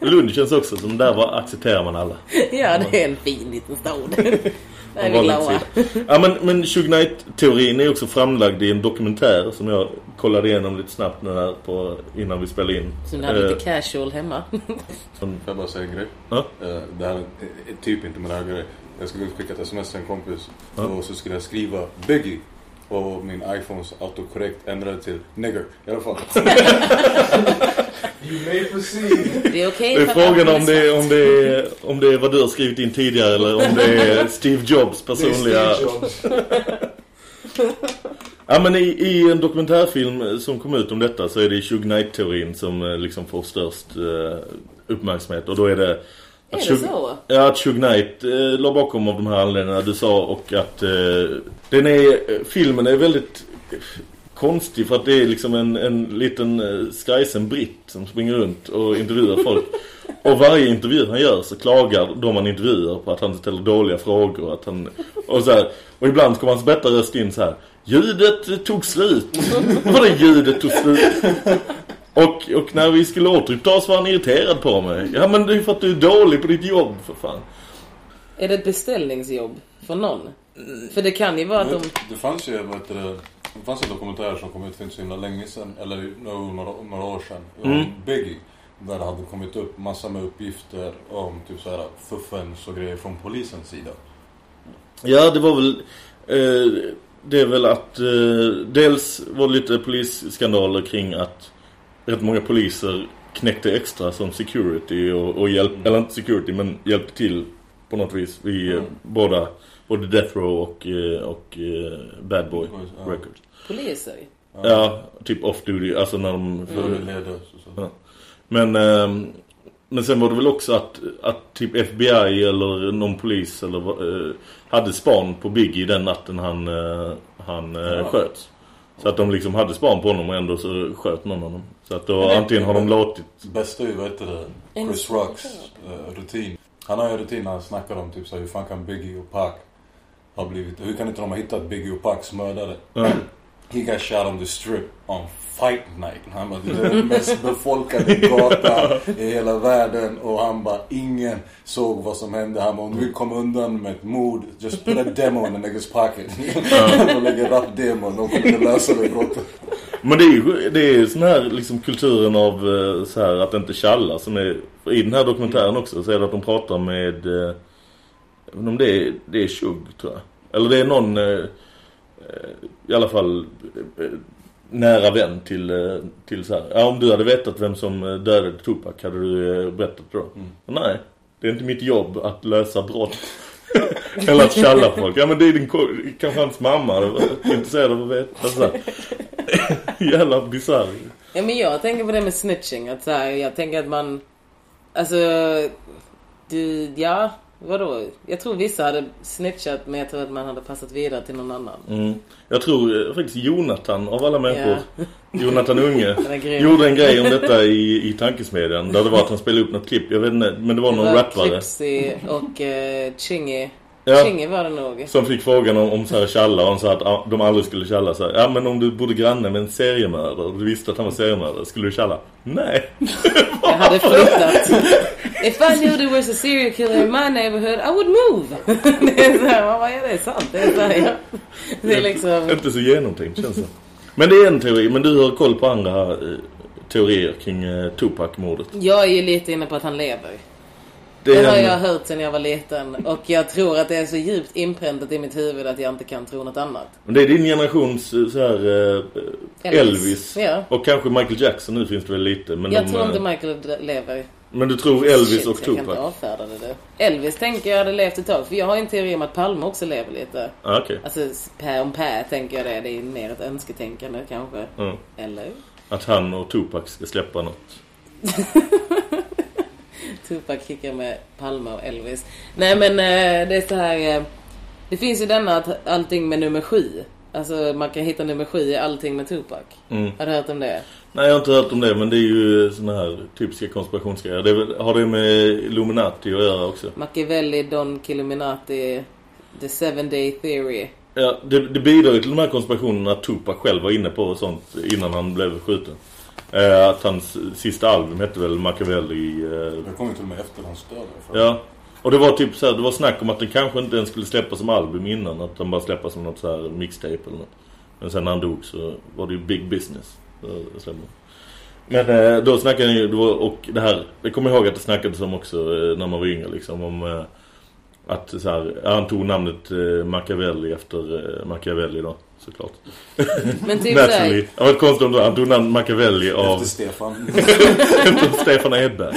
Lund känns också som där var accepterar man alla. Ja, det är en fin liten stad. Där är vi glada. Ja men, men Shug Knight-teorin är också framlagd i en dokumentär som jag kollade igenom lite snabbt nu här på, innan vi spelade in. Så ni hade Eh, lite casual hemma. [LAUGHS] Får jag bara säga en grej? Ja. Eh, Det här är typ inte här grej. Jag skulle skicka ett sms till en kompis. Ja. Och så skulle jag skriva Biggie. Och min iPhones autocorrect ändrade till nigger. I alla fall. you may proceed. Det är okej Det är för frågan om det, är, om, det är, om det är vad du har skrivit in tidigare eller om det är [LAUGHS] Steve Jobs personliga... Det är Steve Jobs. [LAUGHS] Ja men i, i en dokumentärfilm som kom ut om detta så är det Shug Knight-teorin som eh, liksom får störst eh, uppmärksamhet. Och då är det... Är det Shug- så? Ja, att Shug Knight eh, låg bakom av de här anledningarna du sa och att eh, den är, eh, filmen är väldigt eh, konstig för att det är liksom en, en liten eh, skrajsen britt som springer runt och intervjuar folk. [LAUGHS] Och varje intervju han gör så klagar de han intervjuar på att han ställer dåliga frågor. Att han, och, så här, och ibland kommer hans bättre röst in så här. Ljudet tog slut. Vadå ljudet tog slut? Och, och när vi skulle återuppta så var han irriterad på mig. Ja men det är för att du är dålig på ditt jobb för fan. Är det ett beställningsjobb för någon? För det kan ju vara att de... Det fanns ju vad heter det, det fanns en dokumentär som kom ut för inte så himla länge sedan. Eller några, några, år sedan. Om Mm. Biggie. Där det hade kommit upp massa med uppgifter om typ så här fuffens och grejer från polisens sida. Ja, det var väl... Eh, det är väl att... Eh, dels var det lite polisskandaler kring att rätt många poliser knäckte extra som security och, och hjälp, eller inte security men hjälpte till på något vis vid eh, båda både Death Row och, eh, och eh, Bad Boy Ja. Records. Poliser? Ja, typ off duty, alltså när de... För mm. ledare, så, så. Ja. Men, ehm, men sen var det väl också att, att typ FBI eller någon polis eller, eh, hade span på Biggie den natten han, eh, han eh, Ja. sköts. Så att de liksom hade span på honom och ändå så sköt någon honom. Så att då Men det- antingen har de låtit... Bästa är ju, vad heter det, Chris Rocks eh, rutin. Han har ju en rutin när han snackar om typ så här, hur fan kan Biggie och Pac ha blivit, hur kan inte de ha hittat Biggie och Pacs mördare? Ja. He got shot on the strip on fight night. Han bara, det är den mest befolkade gatan i hela världen. Och han bara, ingen såg vad som hände. Han bara, om du vill komma undan med ett mord, just put a demo in the niggas pocket. De lägger rap-demon, de kommer inte lösa det brottet. Men det är ju det är sån här liksom kulturen av eh, så här att inte tjalla som är i den här dokumentären också så är det att de pratar med eh, om det är det är Shug tror jag. Eller det är någon eh, i alla fall eh, nära vän till till till så här. Ja om du hade vetat vem som eh, dödade Tupac hade du eh, berättat då. Nej, det är inte mitt jobb att lösa brott. [LAUGHS] Eller att tjalla folk. Ja men det är din kanske hans mamma. Jag är intresserad av att veta. Alltså, [LAUGHS] jävla bisarr. Ja men jag tänker på det med snitching. Att så här, jag tänker att man... Alltså... Du, ja, vadå? Jag tror vissa hade snitchat men jag tror att man hade passat vidare till någon annan. Mm. Jag tror eh, faktiskt Jonathan av alla människor, [LAUGHS] Jonathan Unge, gjorde en grej om detta i, i tankesmedjan. Där det var att han spelade upp något klipp. Jag vet inte, men det var Det någon var rappare. Och uh, Chingy. Ja. Chingy var det nog. Som fick frågan om, om så här tjalla och han sa att ah, de aldrig skulle tjalla så här. Ja men om du bodde granne med en seriemördare och du visste att han var seriemördare, skulle du tjalla? Nej. Jag hade flyttat. If I knew there was a serial killer in my neighborhood I would move. [LAUGHS] det är så här, man bara, ja det är sant. Det är, så här, ja. det är liksom... Inte så genomtänkt känns det. Men det är en teori, men du har koll på andra eh, teorier kring eh, Tupac-mordet. Jag är ju lite inne på att han lever. Det Det, har jag hört sedan jag var liten. Och jag tror att det är så djupt inpräntat i mitt huvud att jag inte kan tro något annat. Men det är din generations eh, så här eh, Elvis. Elvis. Ja. Och kanske Michael Jackson nu finns det väl lite. Men jag de, tror eh, inte Michael lever. Men du tror Elvis Shit, och Jag kan inte Tupac? avfärda det. där. Elvis tänker jag hade levt ett tag. För jag har en teori om att Palme också lever lite. Ah, okej. Alltså Per om Per tänker jag det. Det är mer ett önsketänkande kanske. Mm. Eller? Att han och Tupac ska släppa något. [LAUGHS] Tupac kickar med Palme och Elvis. Nej men eh, det är så här. Eh, det finns ju denna att allting med nummer sju. Alltså man kan hitta nummer sju i allting med Tupac. Mm. Har du hört om det? Nej, jag har inte hört om det, men det är ju såna här typiska konspirationsgrejer. Det har det med Illuminati att göra också? Machiavelli, Don Killuminati, The Seven Day Theory. Ja, det, det bidrar ju till de här konspirationerna att Tupac själv var inne på och sånt innan han blev skjuten. Eh, att hans sista album hette väl Machiavelli... Eh, Det kom ju till och med efter hans död. ja. Och det var typ så här, det var snack om att den kanske inte ens skulle släppas som album innan. Att den bara släppas som något så här mixtape eller något. Men sen när han dog så var det ju big business. Men eh, då snackade han ju, då, och det här, jag kommer ihåg att det snackades om också eh, när man var yngre liksom, om eh, att så här, han tog namnet eh, Machiavelli efter eh, Machiavelli då, såklart. Men typ Naturally. Det [LAUGHS] var konstigt om tog namnet Machiavelli av... Efter Stefan. efter [LAUGHS] Stefan Edberg.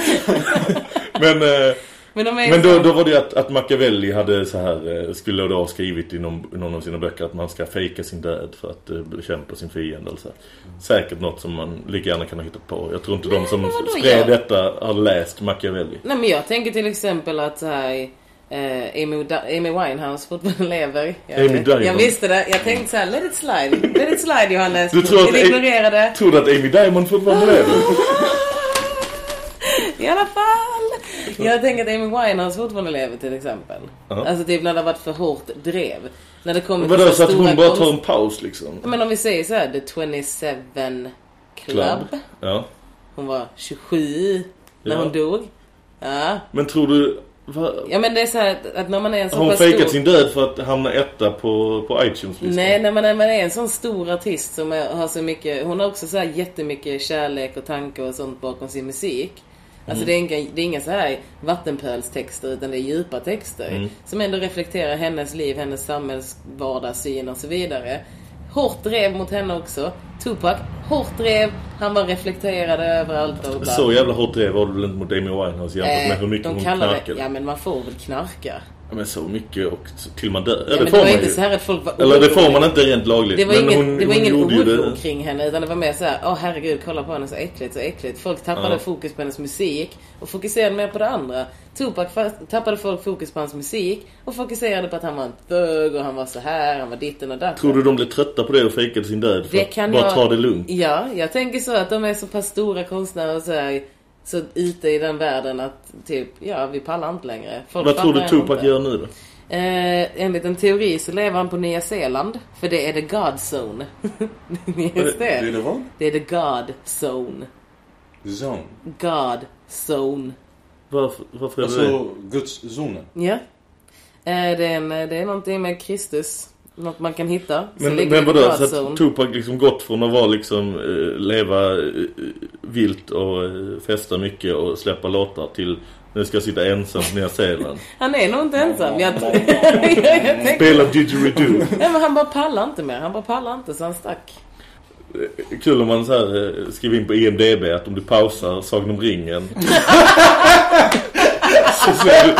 men eh, Men men då, då var det att, att Machiavelli hade så här, eh, skulle då ha skrivit i någon, i någon av sina böcker att man ska fejka sin död för att eh, bekämpa sin fiende. Eller så. här. Säkert något som man lika gärna kan ha hittat på. Jag tror inte de som spred jag- detta har läst Machiavelli. Nej men jag tänker till exempel att så här, eh, Amy, Amy Winehouse fortfarande lever. Jag, Amy Diamond. jag visste det. Jag tänkte så här, let it slide. Let it slide Johannes. Du tror att, det. tror du att Amy Diamond fortfarande lever? [LAUGHS] I alla fall. Jag tänker att Amy Winehouse fortfarande lever till exempel. Ja. Alltså typ när det har varit för hårt drev. När det kommer Vadå, till så att hon bara tar en paus liksom? Men om vi säger så här, The 27 Club. Ja. Hon var 27 när Ja. hon dog. Ja. Men tror du... Va? Ja men det är så här att- när man är en så Har hon fejkat stor... sin död för att hamna etta på, på iTunes-listan? Nej, när man, när man är en sån stor artist som är, har så mycket... Hon har också så här jättemycket kärlek och tankar och sånt bakom sin musik. Alltså Mm. det, är inga, det är inga så här vattenpölstexter utan det är djupa texter. Mm. Som ändå reflekterar hennes liv, hennes samhällsvardagssyn och så vidare. Hårt drev mot henne också. Tupac, hårt drev. Han var reflekterad över allt och. Så jävla hårt drev var det väl inte mot Amy Winehouse jämfört med hur mycket hon kallar det, knarkade. Ja men man får väl knarka. Ja, men så mycket och till man dör. Ja, det får det var man inte ju. så här att folk var Eller det får man inte rent lagligt. Det var men ingen, hon, det var ingen oro kring henne utan det var mer så här: åh herregud kolla på henne så äckligt, så äckligt. Folk tappade Ja. fokus på hennes musik och fokuserade mer på det andra. Tupac tappade folk fokus på hans musik och fokuserade på att han var en thug och han var så här, han var ditten och datten. Tror du de blev trötta på det och fejkade sin död för Det att kan bara jag... ta det lugnt? Ja, jag tänker så att de är så pass stora konstnärer och så här, så ute i den världen att typ, ja vi pallar inte längre. Folk Vad tror du Tupac gör nu då? Eh, enligt en teori så lever han på Nya Zeeland. För det är the God Zone. Just det. Det är det vad? Det är the God Zone. Zone. God Zone. Varför, varför är det Alltså Guds zonen. Ja. Eh, det, är en, det är någonting med Kristus. Något man kan hitta. Så Men, men vadå, God så att Zone. Tupac liksom gått från att vara liksom eh, leva eh, vilt och eh, festa mycket och släppa låtar till nu ska jag sitta ensam på Nya Zeeland. [LAUGHS] Han är nog inte ensam. Jag, [LAUGHS] jag, jag Spela didgeridoo. Nej men han bara pallar inte mer. Han bara pallar inte så han stack. Kul om man så här skriver in på IMDB att om du pausar Sagan om ringen [LAUGHS] så ser du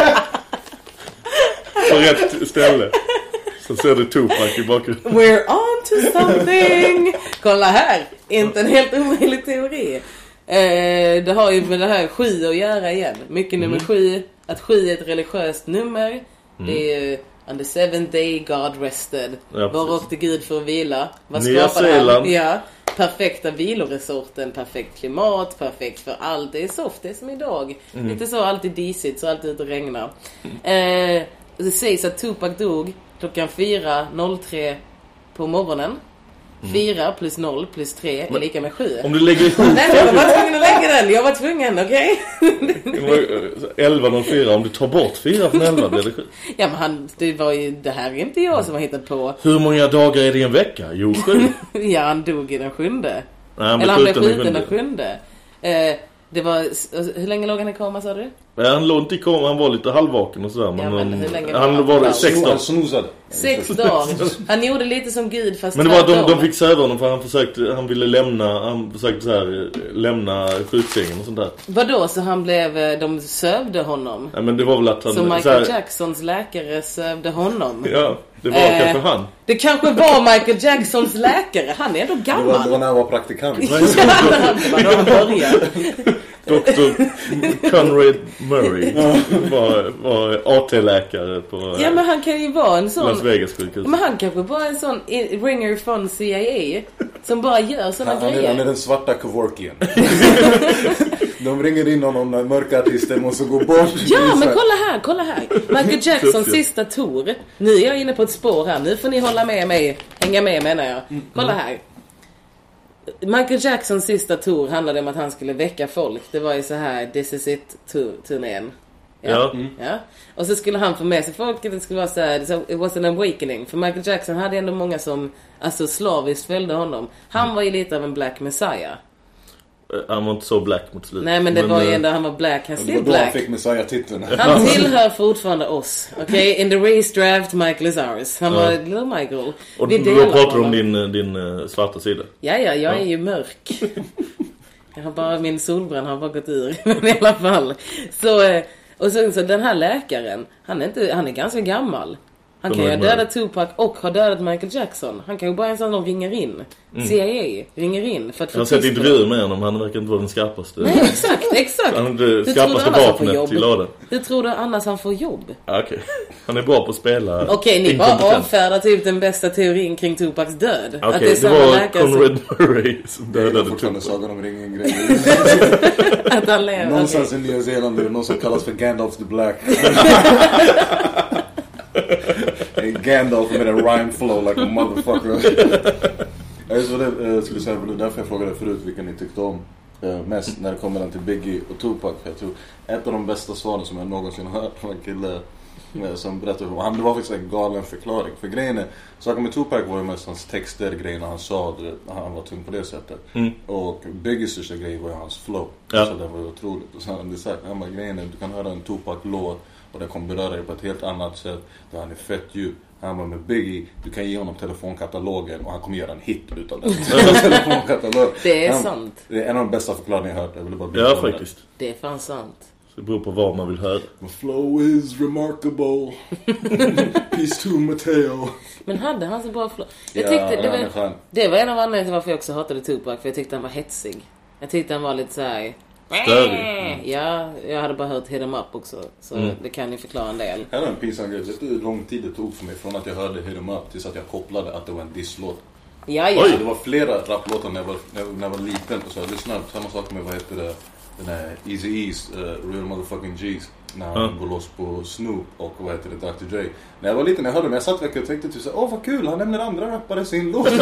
på rätt ställe så ser du Tupac i bakgrunden. We're on to something! [LAUGHS] Kolla här! Inte en helt omöjlig teori. Eh, det har ju med det här sju att göra igen. Mycket nummer Mm. sju. Att sju är ett religiöst nummer. Mm. Det är ju On the seventh day God rested. Ja, Var åkte Gud för att vila? Vad Nya skapade Zeeland. Ja. Perfekta viloresorten, perfekt klimat, perfekt för allt. Det är soft, det är som idag. Mm. Inte så alltid disigt, så alltid ute och regnar. Eh, det sägs att Tupac dog klockan 4.03 på morgonen. 4 plus 0 plus 3 är Mm. Lika med 7. Om du lägger ihop Nej, jag var tvungen att lägga den. Jag var tvungen, okej? 11.04, om du tar bort 4 från 11 blir det 7. Ja, men han, det var ju, det här är inte jag som har hittat på. Hur många dagar är det i en vecka? Jo, 7. [LAUGHS] Ja, han dog i den sjunde. Nej, han Eller han blev skjuten den sjunde. Eh, det var, hur länge låg han i koma sa du? Ja, han låg inte i koma, han var lite halvvaken och sådär. Men, Ja, men han- var han han? var det Ja, 6 Han dagar. snoozade. Sex dagar. Han gjorde lite som Gud fast Men det var de, de fick söva honom för han försökte, han ville lämna, han försökte så här, eh, lämna sjuksängen och sånt där. Vadå, så han blev, eh, de sövde honom? Ja, men det var väl att han... Så så Michael här- Jacksons läkare sövde honom? Ja, det var Eh, kanske han. Det kanske var Michael Jacksons läkare. Han är ändå Det var, det gammal. var när han var praktikant. Det var då han började. [LAUGHS] Dr. Conrad Murray var, var AT-läkare på Ja men han kan ju vara en sån Las Vegas sjukhus. Men han kanske bara är en sån ringer från CIA Som bara gör såna Han, han, är, grejer han är den svarta Kevorkian. [LAUGHS] De ringer in honom när mörka artister måste gå bort. Ja men kolla här, kolla här Michael [LAUGHS] Jacksons sista tour Nu är jag inne på ett spår här Nu får ni hålla med mig Hänga med menar jag Kolla här Michael Jacksons sista tour handlade om att han skulle väcka folk. Det var ju så här This is it tour- turnén. Ja. ja. Och så skulle han få med sig folket Det skulle vara så här It was an awakening. För Michael Jackson hade ändå många som Alltså slaviskt följde honom. Han var ju lite av en black messiah Han var inte så black mot slutet. Nej men det var ju eh, ändå Han var black Han still var då han black fick Messiah-titeln. Han tillhör fortfarande oss. Okej? In the race draft, Michael is ours. Han var Ja. little Michael. Och Vi då pratar du om din, eh, din eh, svarta sida. Ja, ja, jag Ja. är ju mörk. Jag har bara, min solbränna har bara gått ur. [LAUGHS] Men i alla fall. Så, eh, och så, så den här läkaren, han är, inte, han är ganska gammal. Han kan ju ha dödat Tupac och ha dödat Michael Jackson. Han kan ju bara en sån som ringer in. Mm. CIA ringer in för att Jag har sett intervjuer med honom, han verkar inte vara den skarpaste. Nej, exakt, [LAUGHS] exakt. Han är det Hur tror du skarpaste vapnet jobb? i lådan. Hur tror du annars han får jobb? Ja, Okej. Han är bra på att spela. [LAUGHS] Okej, ni bara avfärdar typ den bästa teorin kring Tupacs död. Okej, att det är det, var. Conrad Murray som Det är dödade fortfarande Tupac. Sagan om ringen-grejen. [LAUGHS] Att han lever. Någonstans i Nya Zeeland det någon som kallas för Gandalf the Black. Det är Gandalf med en rhyme flow like a motherfucker. [LAUGHS] Jag just vad det, eh, skulle säga, det var därför jag frågade förut vilka ni tyckte om eh, mest när det kommer till Biggie och Tupac. Jag tror ett av de bästa svaren som jag någonsin har hört var en kille eh, som berättade om, han det var faktiskt en galen förklaring. För grejen är, saken med Tupac var ju mest hans texter, grejerna han sa, han var tung på det sättet. Mm. Och Biggies största grej var ju hans flow. Ja. Så det var ju otroligt. Och sen hade han sagt, han bara grejen är, du kan höra en Tupac-låt och den kommer beröra dig på ett helt annat sätt. Där han är fett djup. Han bara med Biggie, du kan ge honom telefonkatalogen och han kommer göra en hit utav den. [LAUGHS] [LAUGHS] Telefonkatalog. Det är Han- sant. Det är en av de bästa förklaringar jag hört. Jag ville bara Ja, faktiskt. Det är fan sant. Så det beror på vad man vill höra. My flow is remarkable. [LAUGHS] Peace to Matteo. Men hade han så bra flow? Jag Ja, tyckte, det, han är var, det var en av anledningarna till varför jag också hatade Tupac. För jag tyckte han var hetsig. Jag tyckte han var lite såhär... Störig. Ja, jag hade bara hört Hit 'em Up också. Så Mm. det kan ju förklara en del. Här är en pinsam grej. Vet du hur lång tid det tog för mig från att jag hörde Hit 'em Up tills att jag kopplade att det var en disslåt? Ja, ja. Oj, det var flera rapplåtar när jag var, när när jag var liten. Och så jag lyssnade på samma sak med, vad heter det, den här Easy E's, uh, Real Motherfucking G's. När han Ja. går loss på Snoop och vad heter det, Dr Dre. När jag var liten, jag hörde men jag satt verkligen och tänkte typ såhär, åh vad kul, han nämner andra rappare i sin låt. [LAUGHS]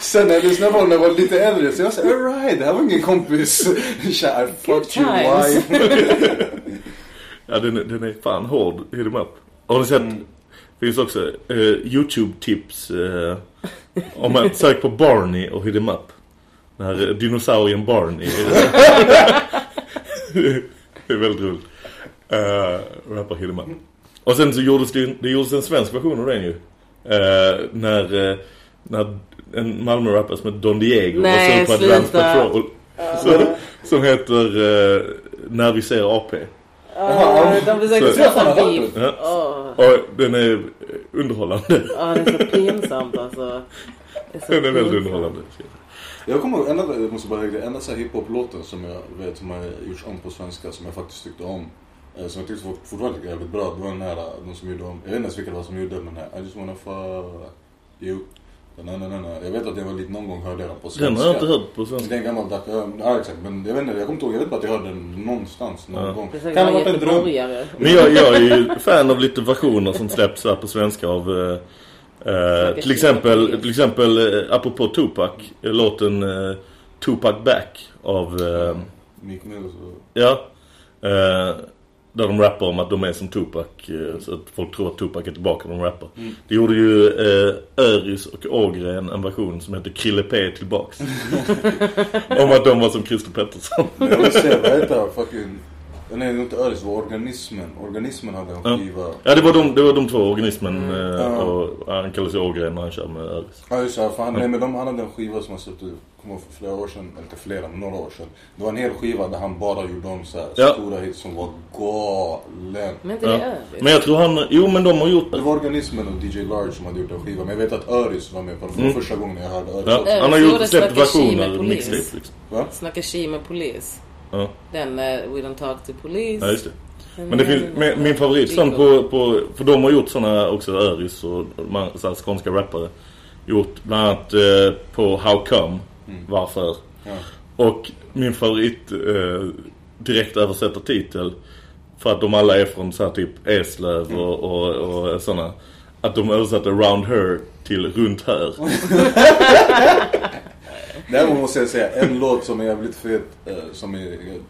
Sen när jag lyssnade på den när jag var lite äldre, så jag sa, alright, det här var ingen kompis. [LAUGHS] Tja, I fucked your wife. [LAUGHS] Ja, den, den är fan hård. Hit 'em up. Har ni sett? finns också eh, YouTube-tips. Eh, om man söker på Barney och Hit 'em up. Den här eh, dinosaurien Barney. Det är väldigt roligt. Uh, rappar Hit 'em up. Och sen så gjordes det, det gjordes en svensk version av den ju. Eh, när, eh, när en Malmö-rappare som heter Don Diego Nej, var sur på sluta. Advance Patrol. Så, som heter eh, När vi ser AP. Åh, de försökte Så- skaffa beef. Ja. Och den är underhållande. Ja, det är så pinsamt alltså. Det är så [LAUGHS] Den är väldigt pinsamt. underhållande. Jag kommer ihåg, enda, jag måste bara enda så här hiphop-låten som jag vet som har gjorts om på svenska som jag faktiskt tyckte om. eh, Som jag tyckte fort- fortfarande är jävligt bra. Det var den här, de som gjorde om, jag vet inte ens vilka det var som gjorde den här I just wanna fuck you. Na, na, na. Jag vet att jag var lite någon gång hörde den på svenska. Den har jag inte hört på svenska. Det är en gammal dack, ja exakt. Men jag vet inte, jag kommer inte ihåg, jag vet bara att jag hörde den någonstans någon Ja. gång. Kan ha varit en dröm. Men jag, jag är ju fan av lite versioner som släpps här på svenska av eh, eh, till exempel till exempel eh, apropå Tupac eh, låten eh, Tupac Back av eh, Meek Mill och så. ja eh, där de rappar om att de är som Tupac eh, så att folk tror att Tupac är tillbaka när de rappar. Mm. Det gjorde ju eh, Öris och Ågren en version som heter Krille P tillbaks. [LAUGHS] om att de var som Christer Pettersson. Jag vill säga, vad heter det? Fucking... Nej, det var inte Öris, det var Organismen. Organismen hade Ja. skiva. Ja, det var de, det var de två organismen eh, Ja. och han kallas ju Ågren när han kör med Öris. Ja just det, nej men de, han hade en skiva som han släppte kommer ihåg för flera år sedan, eller inte flera, men några år sedan. Det var en hel skiva där han bara gjorde om så här Ja. stora hits som var galen. Men inte Ja. det Öris? Men jag tror han... Jo, men de har gjort Det det. var Organismen och DJ Large som hade gjort en skiva. Men jag vet att Öris var med på den. Det var Mm. första gången jag hörde Öris. Ja, han har gjort släppt versioner, polis. mixtapes liksom. Va? Snacka She med polis. Ja. Den eh, We Don't Talk to Police. Ja, just det. Men det finns, min, min favorit sån på, på, för de har gjort såna också Öris och man, så här, skånska rappare. Gjort bland annat eh, på How Come, varför. Ja. Och min favorit eh, direkt översätter titel för att de alla är från så här typ Eslöv och, och, och såna. Att de översätter Round Her till Runt Här. [LAUGHS] [LAUGHS] Däremot måste jag säga en låt som är jävligt fet, eh, som är,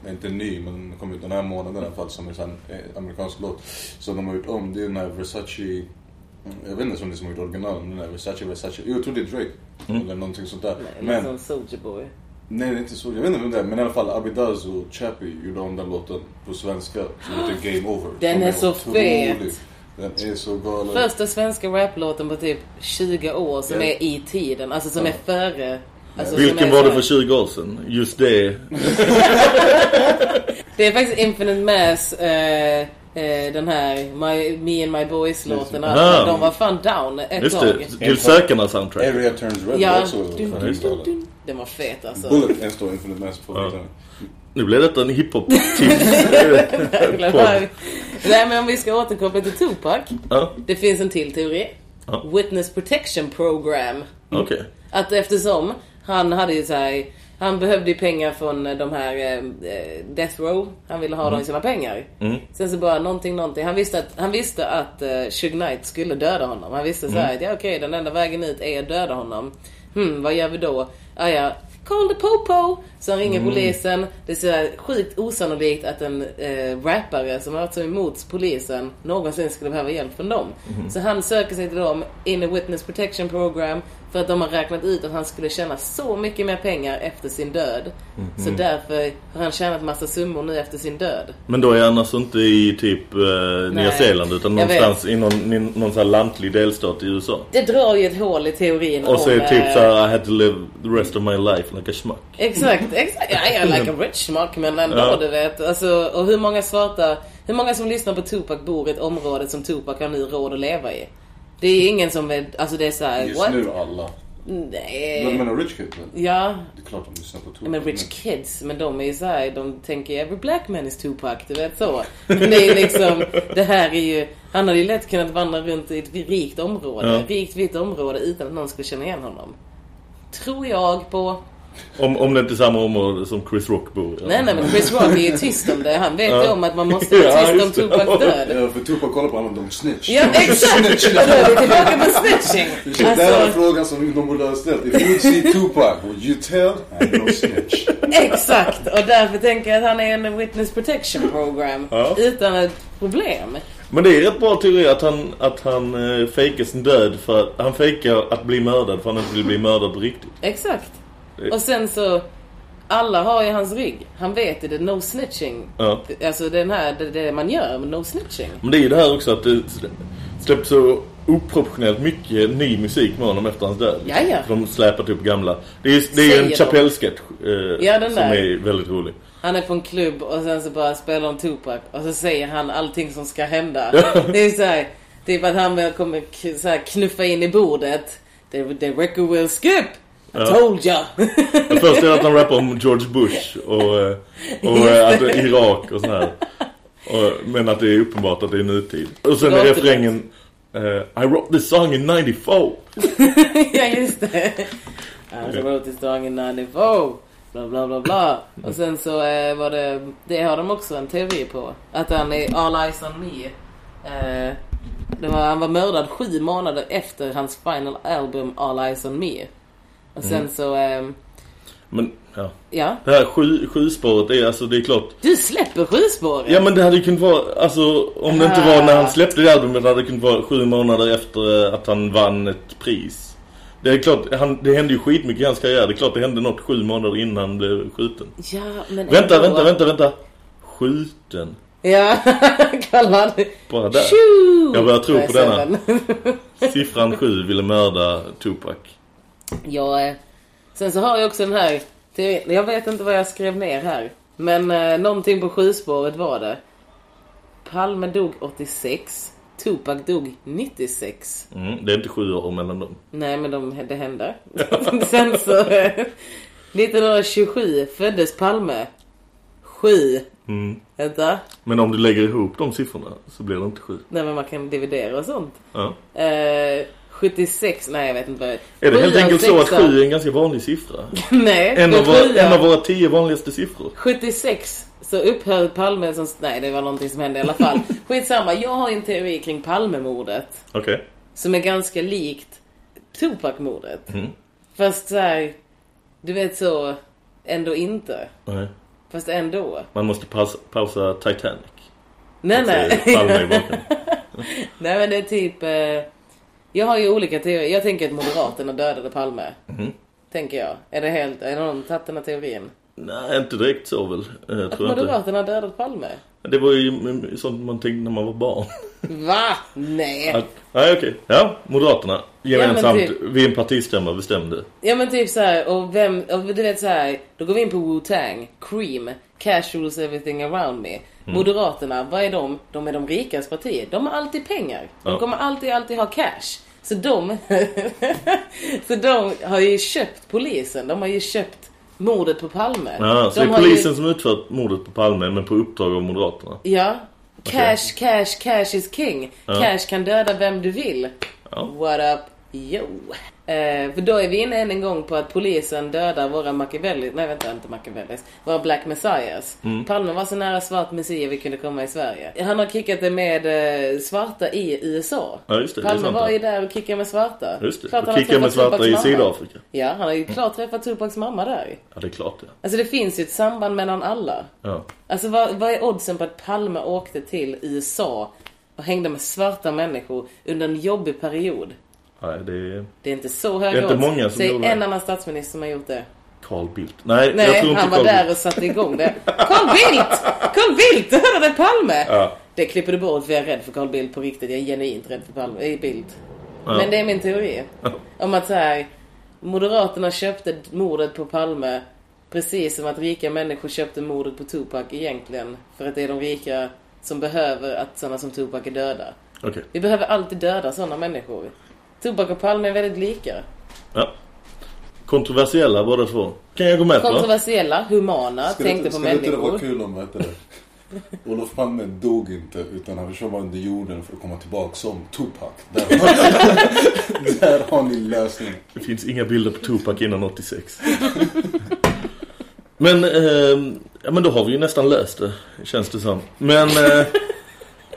är inte ny men kom ut den här månaden i alla fall, som är en eh, amerikansk låt. Som de har gjort om, det är den här Versace, mm, jag vet inte om det är som har gjort original, men den här Versace, Versace, jo jag tror det är Drake. Eller någonting sånt där. Men, Men, som Soulja Boy. nej det är inte så, jag vet inte vem det är, men i alla fall Abidaz och Chappie gjorde om den låten på svenska, som heter [GASPS] Game Over. Den Som är så otrolig. fet. Den är så galen. Första svenska raplåten på typ 20 år som Ja. är i tiden. Alltså som är före. Alltså, Vilken var så- det för 20 år sedan? Just det. [LAUGHS] Det är faktiskt Infinite Mass, eh, eh, den här my, Me and My Boys-låten. Ah. De var fan down ett Just tag. det, till Sökarna soundtrack. Area Turns Red Ja. var också Dun, dun, dun. Den var fet alltså. Bullet en står Infinite Mass på Ja. Nu blev detta en hiphop-tips. [LAUGHS] Nej men om vi ska återkoppla till Tupac. ja, Det finns en till teori. Ja. Witness Protection Program. okej. Att eftersom han hade ju så här, han behövde ju pengar från eh, de här eh, eh, Death Row. Han ville ha dem i sina pengar. Mm. Sen så bara någonting, någonting. Han visste att, han visste att uh, Suge Knight skulle döda honom. Han visste så här, att ja okej den enda vägen ut är att döda honom. Hmm, vad gör vi då? Ah, ja, call the popo! Så han ringer polisen. Det är så här sjukt osannolikt att en eh, rappare som har varit så emot polisen någonsin skulle behöva hjälp från dem. Så han söker sig till dem in a witness protection program för att de har räknat ut att han skulle tjäna så mycket mer pengar efter sin död. Så därför har han tjänat massa summor nu efter sin död. Men då är han alltså inte i typ eh, Nya Zeeland utan jag någonstans i någon, i någon sån lantlig delstat i USA. Det drar ju ett hål i teorin Och så är typ eh, så här, I had to live the rest of my life like a schmuck. Exakt, exakt. Ja, jag är like a rich smack men ändå Ja. du vet. Alltså, och hur många svarta, hur många som lyssnar på Tupac bor i ett område som Tupac har nu råd att leva i? Det är ingen som vill, alltså det är såhär, Just what? nu alla. Nej. Men menar Rich Kid? men? Ja, Det är klart de lyssnar på Tupac. men rich kids, men de är ju såhär, de tänker every black man is Tupac, du vet så. Men det är liksom, det här är ju, han hade ju lätt kunnat vandra runt i ett rikt område, Ja. rikt vitt område utan att någon skulle känna igen honom. Tror jag på. Om, om det inte är samma område som Chris Rock bor i. Nej nej men Chris Rock är ju tyst om det. Han vet ju Ja. om att man måste vara Ja, tyst om just det. Tupacs död. Ja, för Tupac kollar på honom, de snitch. Ja exakt! Och då är vi tillbaka på snitching. Det där är Alltså, frågan som de borde ha ställt. If you see Tupac, would you tell? I no snitch. exakt! Och därför tänker jag att han är en witness protection program. Ja. Utan ett problem. Men det är rätt bra teori att han, att han eh, fejkar sin död för att han fejkar att bli mördad för att han inte vill bli mördad på riktigt. Exakt. Och sen så, alla har ju hans rygg. Han vet ju det, no snitching. Ja. Alltså den här, det, det man gör med no snitching. Men det är ju det här också att det släpps så oproportionellt mycket ny musik med honom efter hans död. Jaja. För de släpat upp gamla. Det är, det är ju en. Chappelle-sketch eh, Ja, som där. är väldigt rolig. Han är på en klubb och sen så bara spelar de Tupac och så säger han allting som ska hända. Det är så här, typ att han kommer så här knuffa in i bordet. The, the record will skip! I told ya! Det är att han rappar om George Bush och, eh, och eh, att det Irak och sådär. Men att det är uppenbart att det är nutid. Och sen är refrängen eh, I wrote this song in 94. [LAUGHS] ja just det. I wrote this song in 94. Bla bla bla bla. Och sen så eh, var det, det har de också en teori på. Att han är all eyes on me. Eh, det var, han var mördad sju månader efter hans final album All eyes on me. Och sen Mm. så, eh, Men ja. ja. Det här sju, sju spåret är alltså, det är klart. Du släpper sjuspåret? Ja men det hade kunnat vara, alltså om det inte Ah. var när han släppte det albumet hade det kunnat vara sju månader efter eh, att han vann ett pris. Det är klart, han, det hände ju skitmycket i hans karriär. Det är klart det hände något sju månader innan han blev skjuten. Ja, men Vänta, ändå. vänta, vänta, vänta. Skjuten. Ja, [LAUGHS] kallar han Bara där. Jag börjar tro på denna. [LAUGHS] Siffran sju ville mörda Tupac. Jag, eh, Sen så har jag också den här teorin. Jag vet inte vad jag skrev ner här. Men eh, någonting på sjuspåret var det. Palme dog 86. Tupac dog 96. Mm, det är inte sju år mellan dem. Nej, men de, det hände. [LAUGHS] Sen så... eh, 1927 föddes Palme. Sju. Mm. Vänta. Men om du lägger ihop de siffrorna så blir det inte sju. Nej, men man kan dividera och sånt. Ja. Eh, 76, nej jag vet inte vad Är det helt enkelt så att sexa. sju är en ganska vanlig siffra? [LAUGHS] Nej, En av, våra, en av våra tio vanligaste siffror. 76 så upphör Palme som... Nej, det var någonting som hände i alla fall. [LAUGHS] Skitsamma, jag har en teori kring Palmemordet. Okej. Som är ganska likt Tupac-mordet. Mm. Fast så här, du vet så, ändå inte. Nej. Fast ändå. Man måste pausa, pausa Titanic. Nej, är [LAUGHS] nej. Nej, men det är typ... Eh, jag har ju olika teorier. Jag tänker att Moderaterna dödade Palme. Mhm. Tänker jag. Är det helt... Är någon tagit den här teorin? Nej, inte direkt så väl. Eh, Att tror jag inte. Moderaterna dödade Palme? Det var ju mm, sånt man tänkte när man var barn. Va? Nej. Att, nej, okej. Ja, Moderaterna. Gemensamt Ja, typ- vid en partistämma bestämde. Ja men typ så här, och vem, och du vet så här, då går vi in på Wu-Tang, Cream, Casuals Everything Around Me. Mm. Moderaterna, vad är de? De är de rikas partiet. De har alltid pengar. De Ja. kommer alltid, alltid ha cash. Så de, [LAUGHS] så de har ju köpt polisen. De har ju köpt mordet på Palme. Ja, så de det är polisen ju, som utfört mordet på Palme men på uppdrag av Moderaterna. Ja. Cash, cash, cash is king. Ja. Cash kan döda vem du vill. Ja. What up? Yo. Eh, för då är vi inne än en gång på att polisen dödar våra Machiavelli, nej vänta inte Machiavellis, våra Black Messiahs. Mm. Palme var så nära svart messia vi kunde komma i Sverige. Han har kickat det med eh, svarta i USA. Ja, just det, det Palme sant, var ju där och kickade med svarta. Just det. Klart Och kickade med svarta i. Sydafrika. Ja, han har ju klart träffat Tupacs mamma där. Ja, det är klart det. Alltså det finns ju ett samband mellan alla. Ja. Alltså vad, vad är oddsen på att Palme åkte till USA och hängde med svarta människor under en jobbig period? Nej, det är Det är inte så höga Det är inte många som gjorde det. en annan statsminister som har gjort det. Carl Bildt. Nej, Nej, jag tror inte han var Carl där Bildt. och satte igång det. Carl Bildt! Carl Bildt dödade Palme! Ja. Det klipper du bort för jag är rädd för Carl Bildt på riktigt. Jag är genuint rädd för Palme, äh, Bildt. Ja. Men det är min teori. Om att så här, Moderaterna köpte mordet på Palme precis som att rika människor köpte mordet på Tupac egentligen. För att det är de rika som behöver att sådana som Tupac är döda. Okej. Vi behöver alltid döda sådana människor. Tupac och Palme är väldigt lika. Ja. Kontroversiella båda två. Kan jag gå med på? Kontroversiella, humana, Ska tänkte det, på ska det inte människor. vara kul om, det? Olof Palme dog inte utan han försvann bara under jorden för att komma tillbaka som Tupac. Där, [LAUGHS] där har ni lösningen. Det finns inga bilder på Tupac innan 86. men, eh, ja, men då har vi ju nästan löst det, känns det som. Men eh,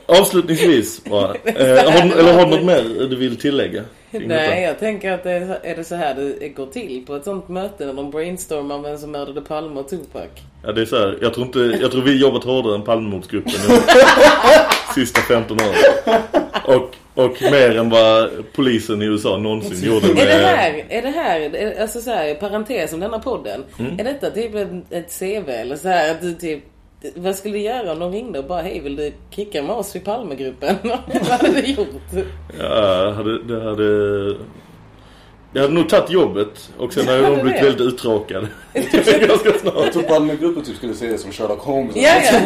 avslutningsvis bara. [LAUGHS] Eh, har, eller har du något mer du vill tillägga? Nej, jag tänker att det är, det så här det går till på ett sånt möte när de brainstormar vem som mördade Palme och Tupac. Ja, det är så här. Jag tror, inte, jag tror vi jobbat hårdare än Palmemordsgruppen i [LAUGHS] sista 15 åren. Och, och mer än vad polisen i USA någonsin gjorde med... Är det här, är det här, är- alltså så här, parentes om denna podden. Mm. Är detta typ ett, ett CV eller så här att du typ, vad skulle du göra om de ringde och bara hej vill du kicka med oss i Palmegruppen? [LAUGHS] vad hade du gjort? Ja, hade, det hade... Jag hade nog tagit jobbet och sen [LAUGHS] hade de blivit det? väldigt uttråkade. [LAUGHS] [LAUGHS] Ganska snart. Jag tror Palmegruppen typ skulle säga som Sherlock Holmes. Ja, ja.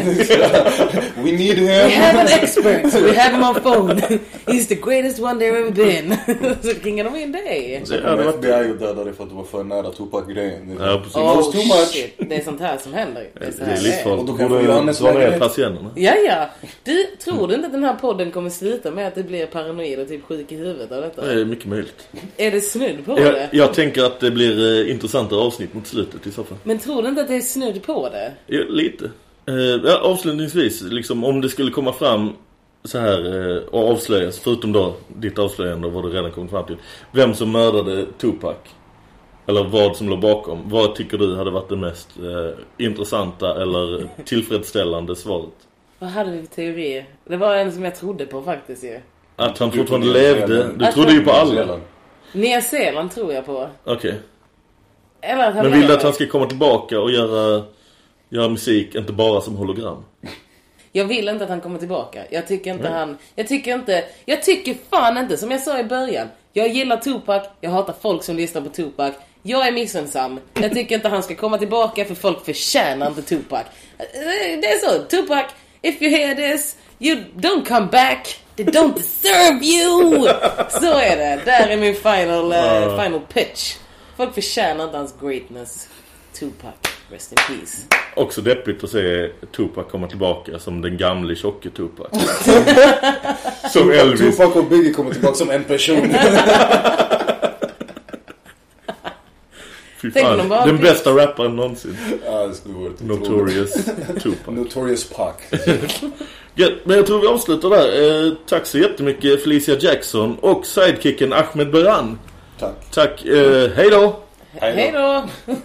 We need him. We have an expert, we have him on phone. He's the greatest one there ever been. så ringer de in dig. Så kommer FBI och dödade dig för att du var för nära Tupac-grejen. Ja, precis. It was too much. Oh, shit. Det är sånt här som händer. Det är, Det är livsfarligt. Och då få Johannes ner lägenhet. patienterna. Ja, ja. Du, tror du inte att den här podden kommer sluta med att du blir paranoid och typ sjuk i huvudet av detta? Det är mycket möjligt. Är det snudd på Jag, det? jag tänker att det blir eh, intressantare avsnitt mot slutet i så fall. Men tror du inte att det är snudd på det? Ja, lite. Eh, ja, avslutningsvis, liksom, om det skulle komma fram så här eh, och avslöjas, förutom då ditt avslöjande och vad du redan kommit fram till. Vem som mördade Tupac. Eller vad som låg bakom. Vad tycker du hade varit det mest eh, intressanta eller tillfredsställande svaret? Vad hade vi för teori? Det var en som jag trodde på faktiskt ju. Att han fortfarande levde. Du trodde ju på alla. Nya Zeeland tror jag på. Okej. Eller att han Men vill du lever. att han ska komma tillbaka och göra, göra musik, inte bara som hologram? Jag vill inte att han kommer tillbaka. Jag tycker inte han... Jag tycker inte... Jag tycker fan inte, som jag sa i början. Jag gillar Tupac, jag hatar folk som lyssnar på Tupac. Jag är missunnsam. Jag tycker inte han ska komma tillbaka för folk förtjänar inte Tupac. Eh, Det är så. Tupac, if you hear this, you don't come back. They don't deserve you. Så är det. Där är min final, uh, final pitch. Folk förtjänar inte hans greatness. Tupac, rest in peace. Också deppigt att se Tupac komma tillbaka som den gamle tjocke Tupac. [LAUGHS] som Elvis. Tupac och Biggie kommer tillbaka som en person. [LAUGHS] Fy Tänk om fan. de bara- Den bästa rapparen någonsin. ja, det skulle varit Notorious Tupac. Notorious Pac. [LAUGHS] Gött, men jag tror vi avslutar där. Eh, tack så jättemycket Felicia Jackson och sidekicken Ahmed Beran. Tack. Tack. Eh, hej då! Hej då! [LAUGHS]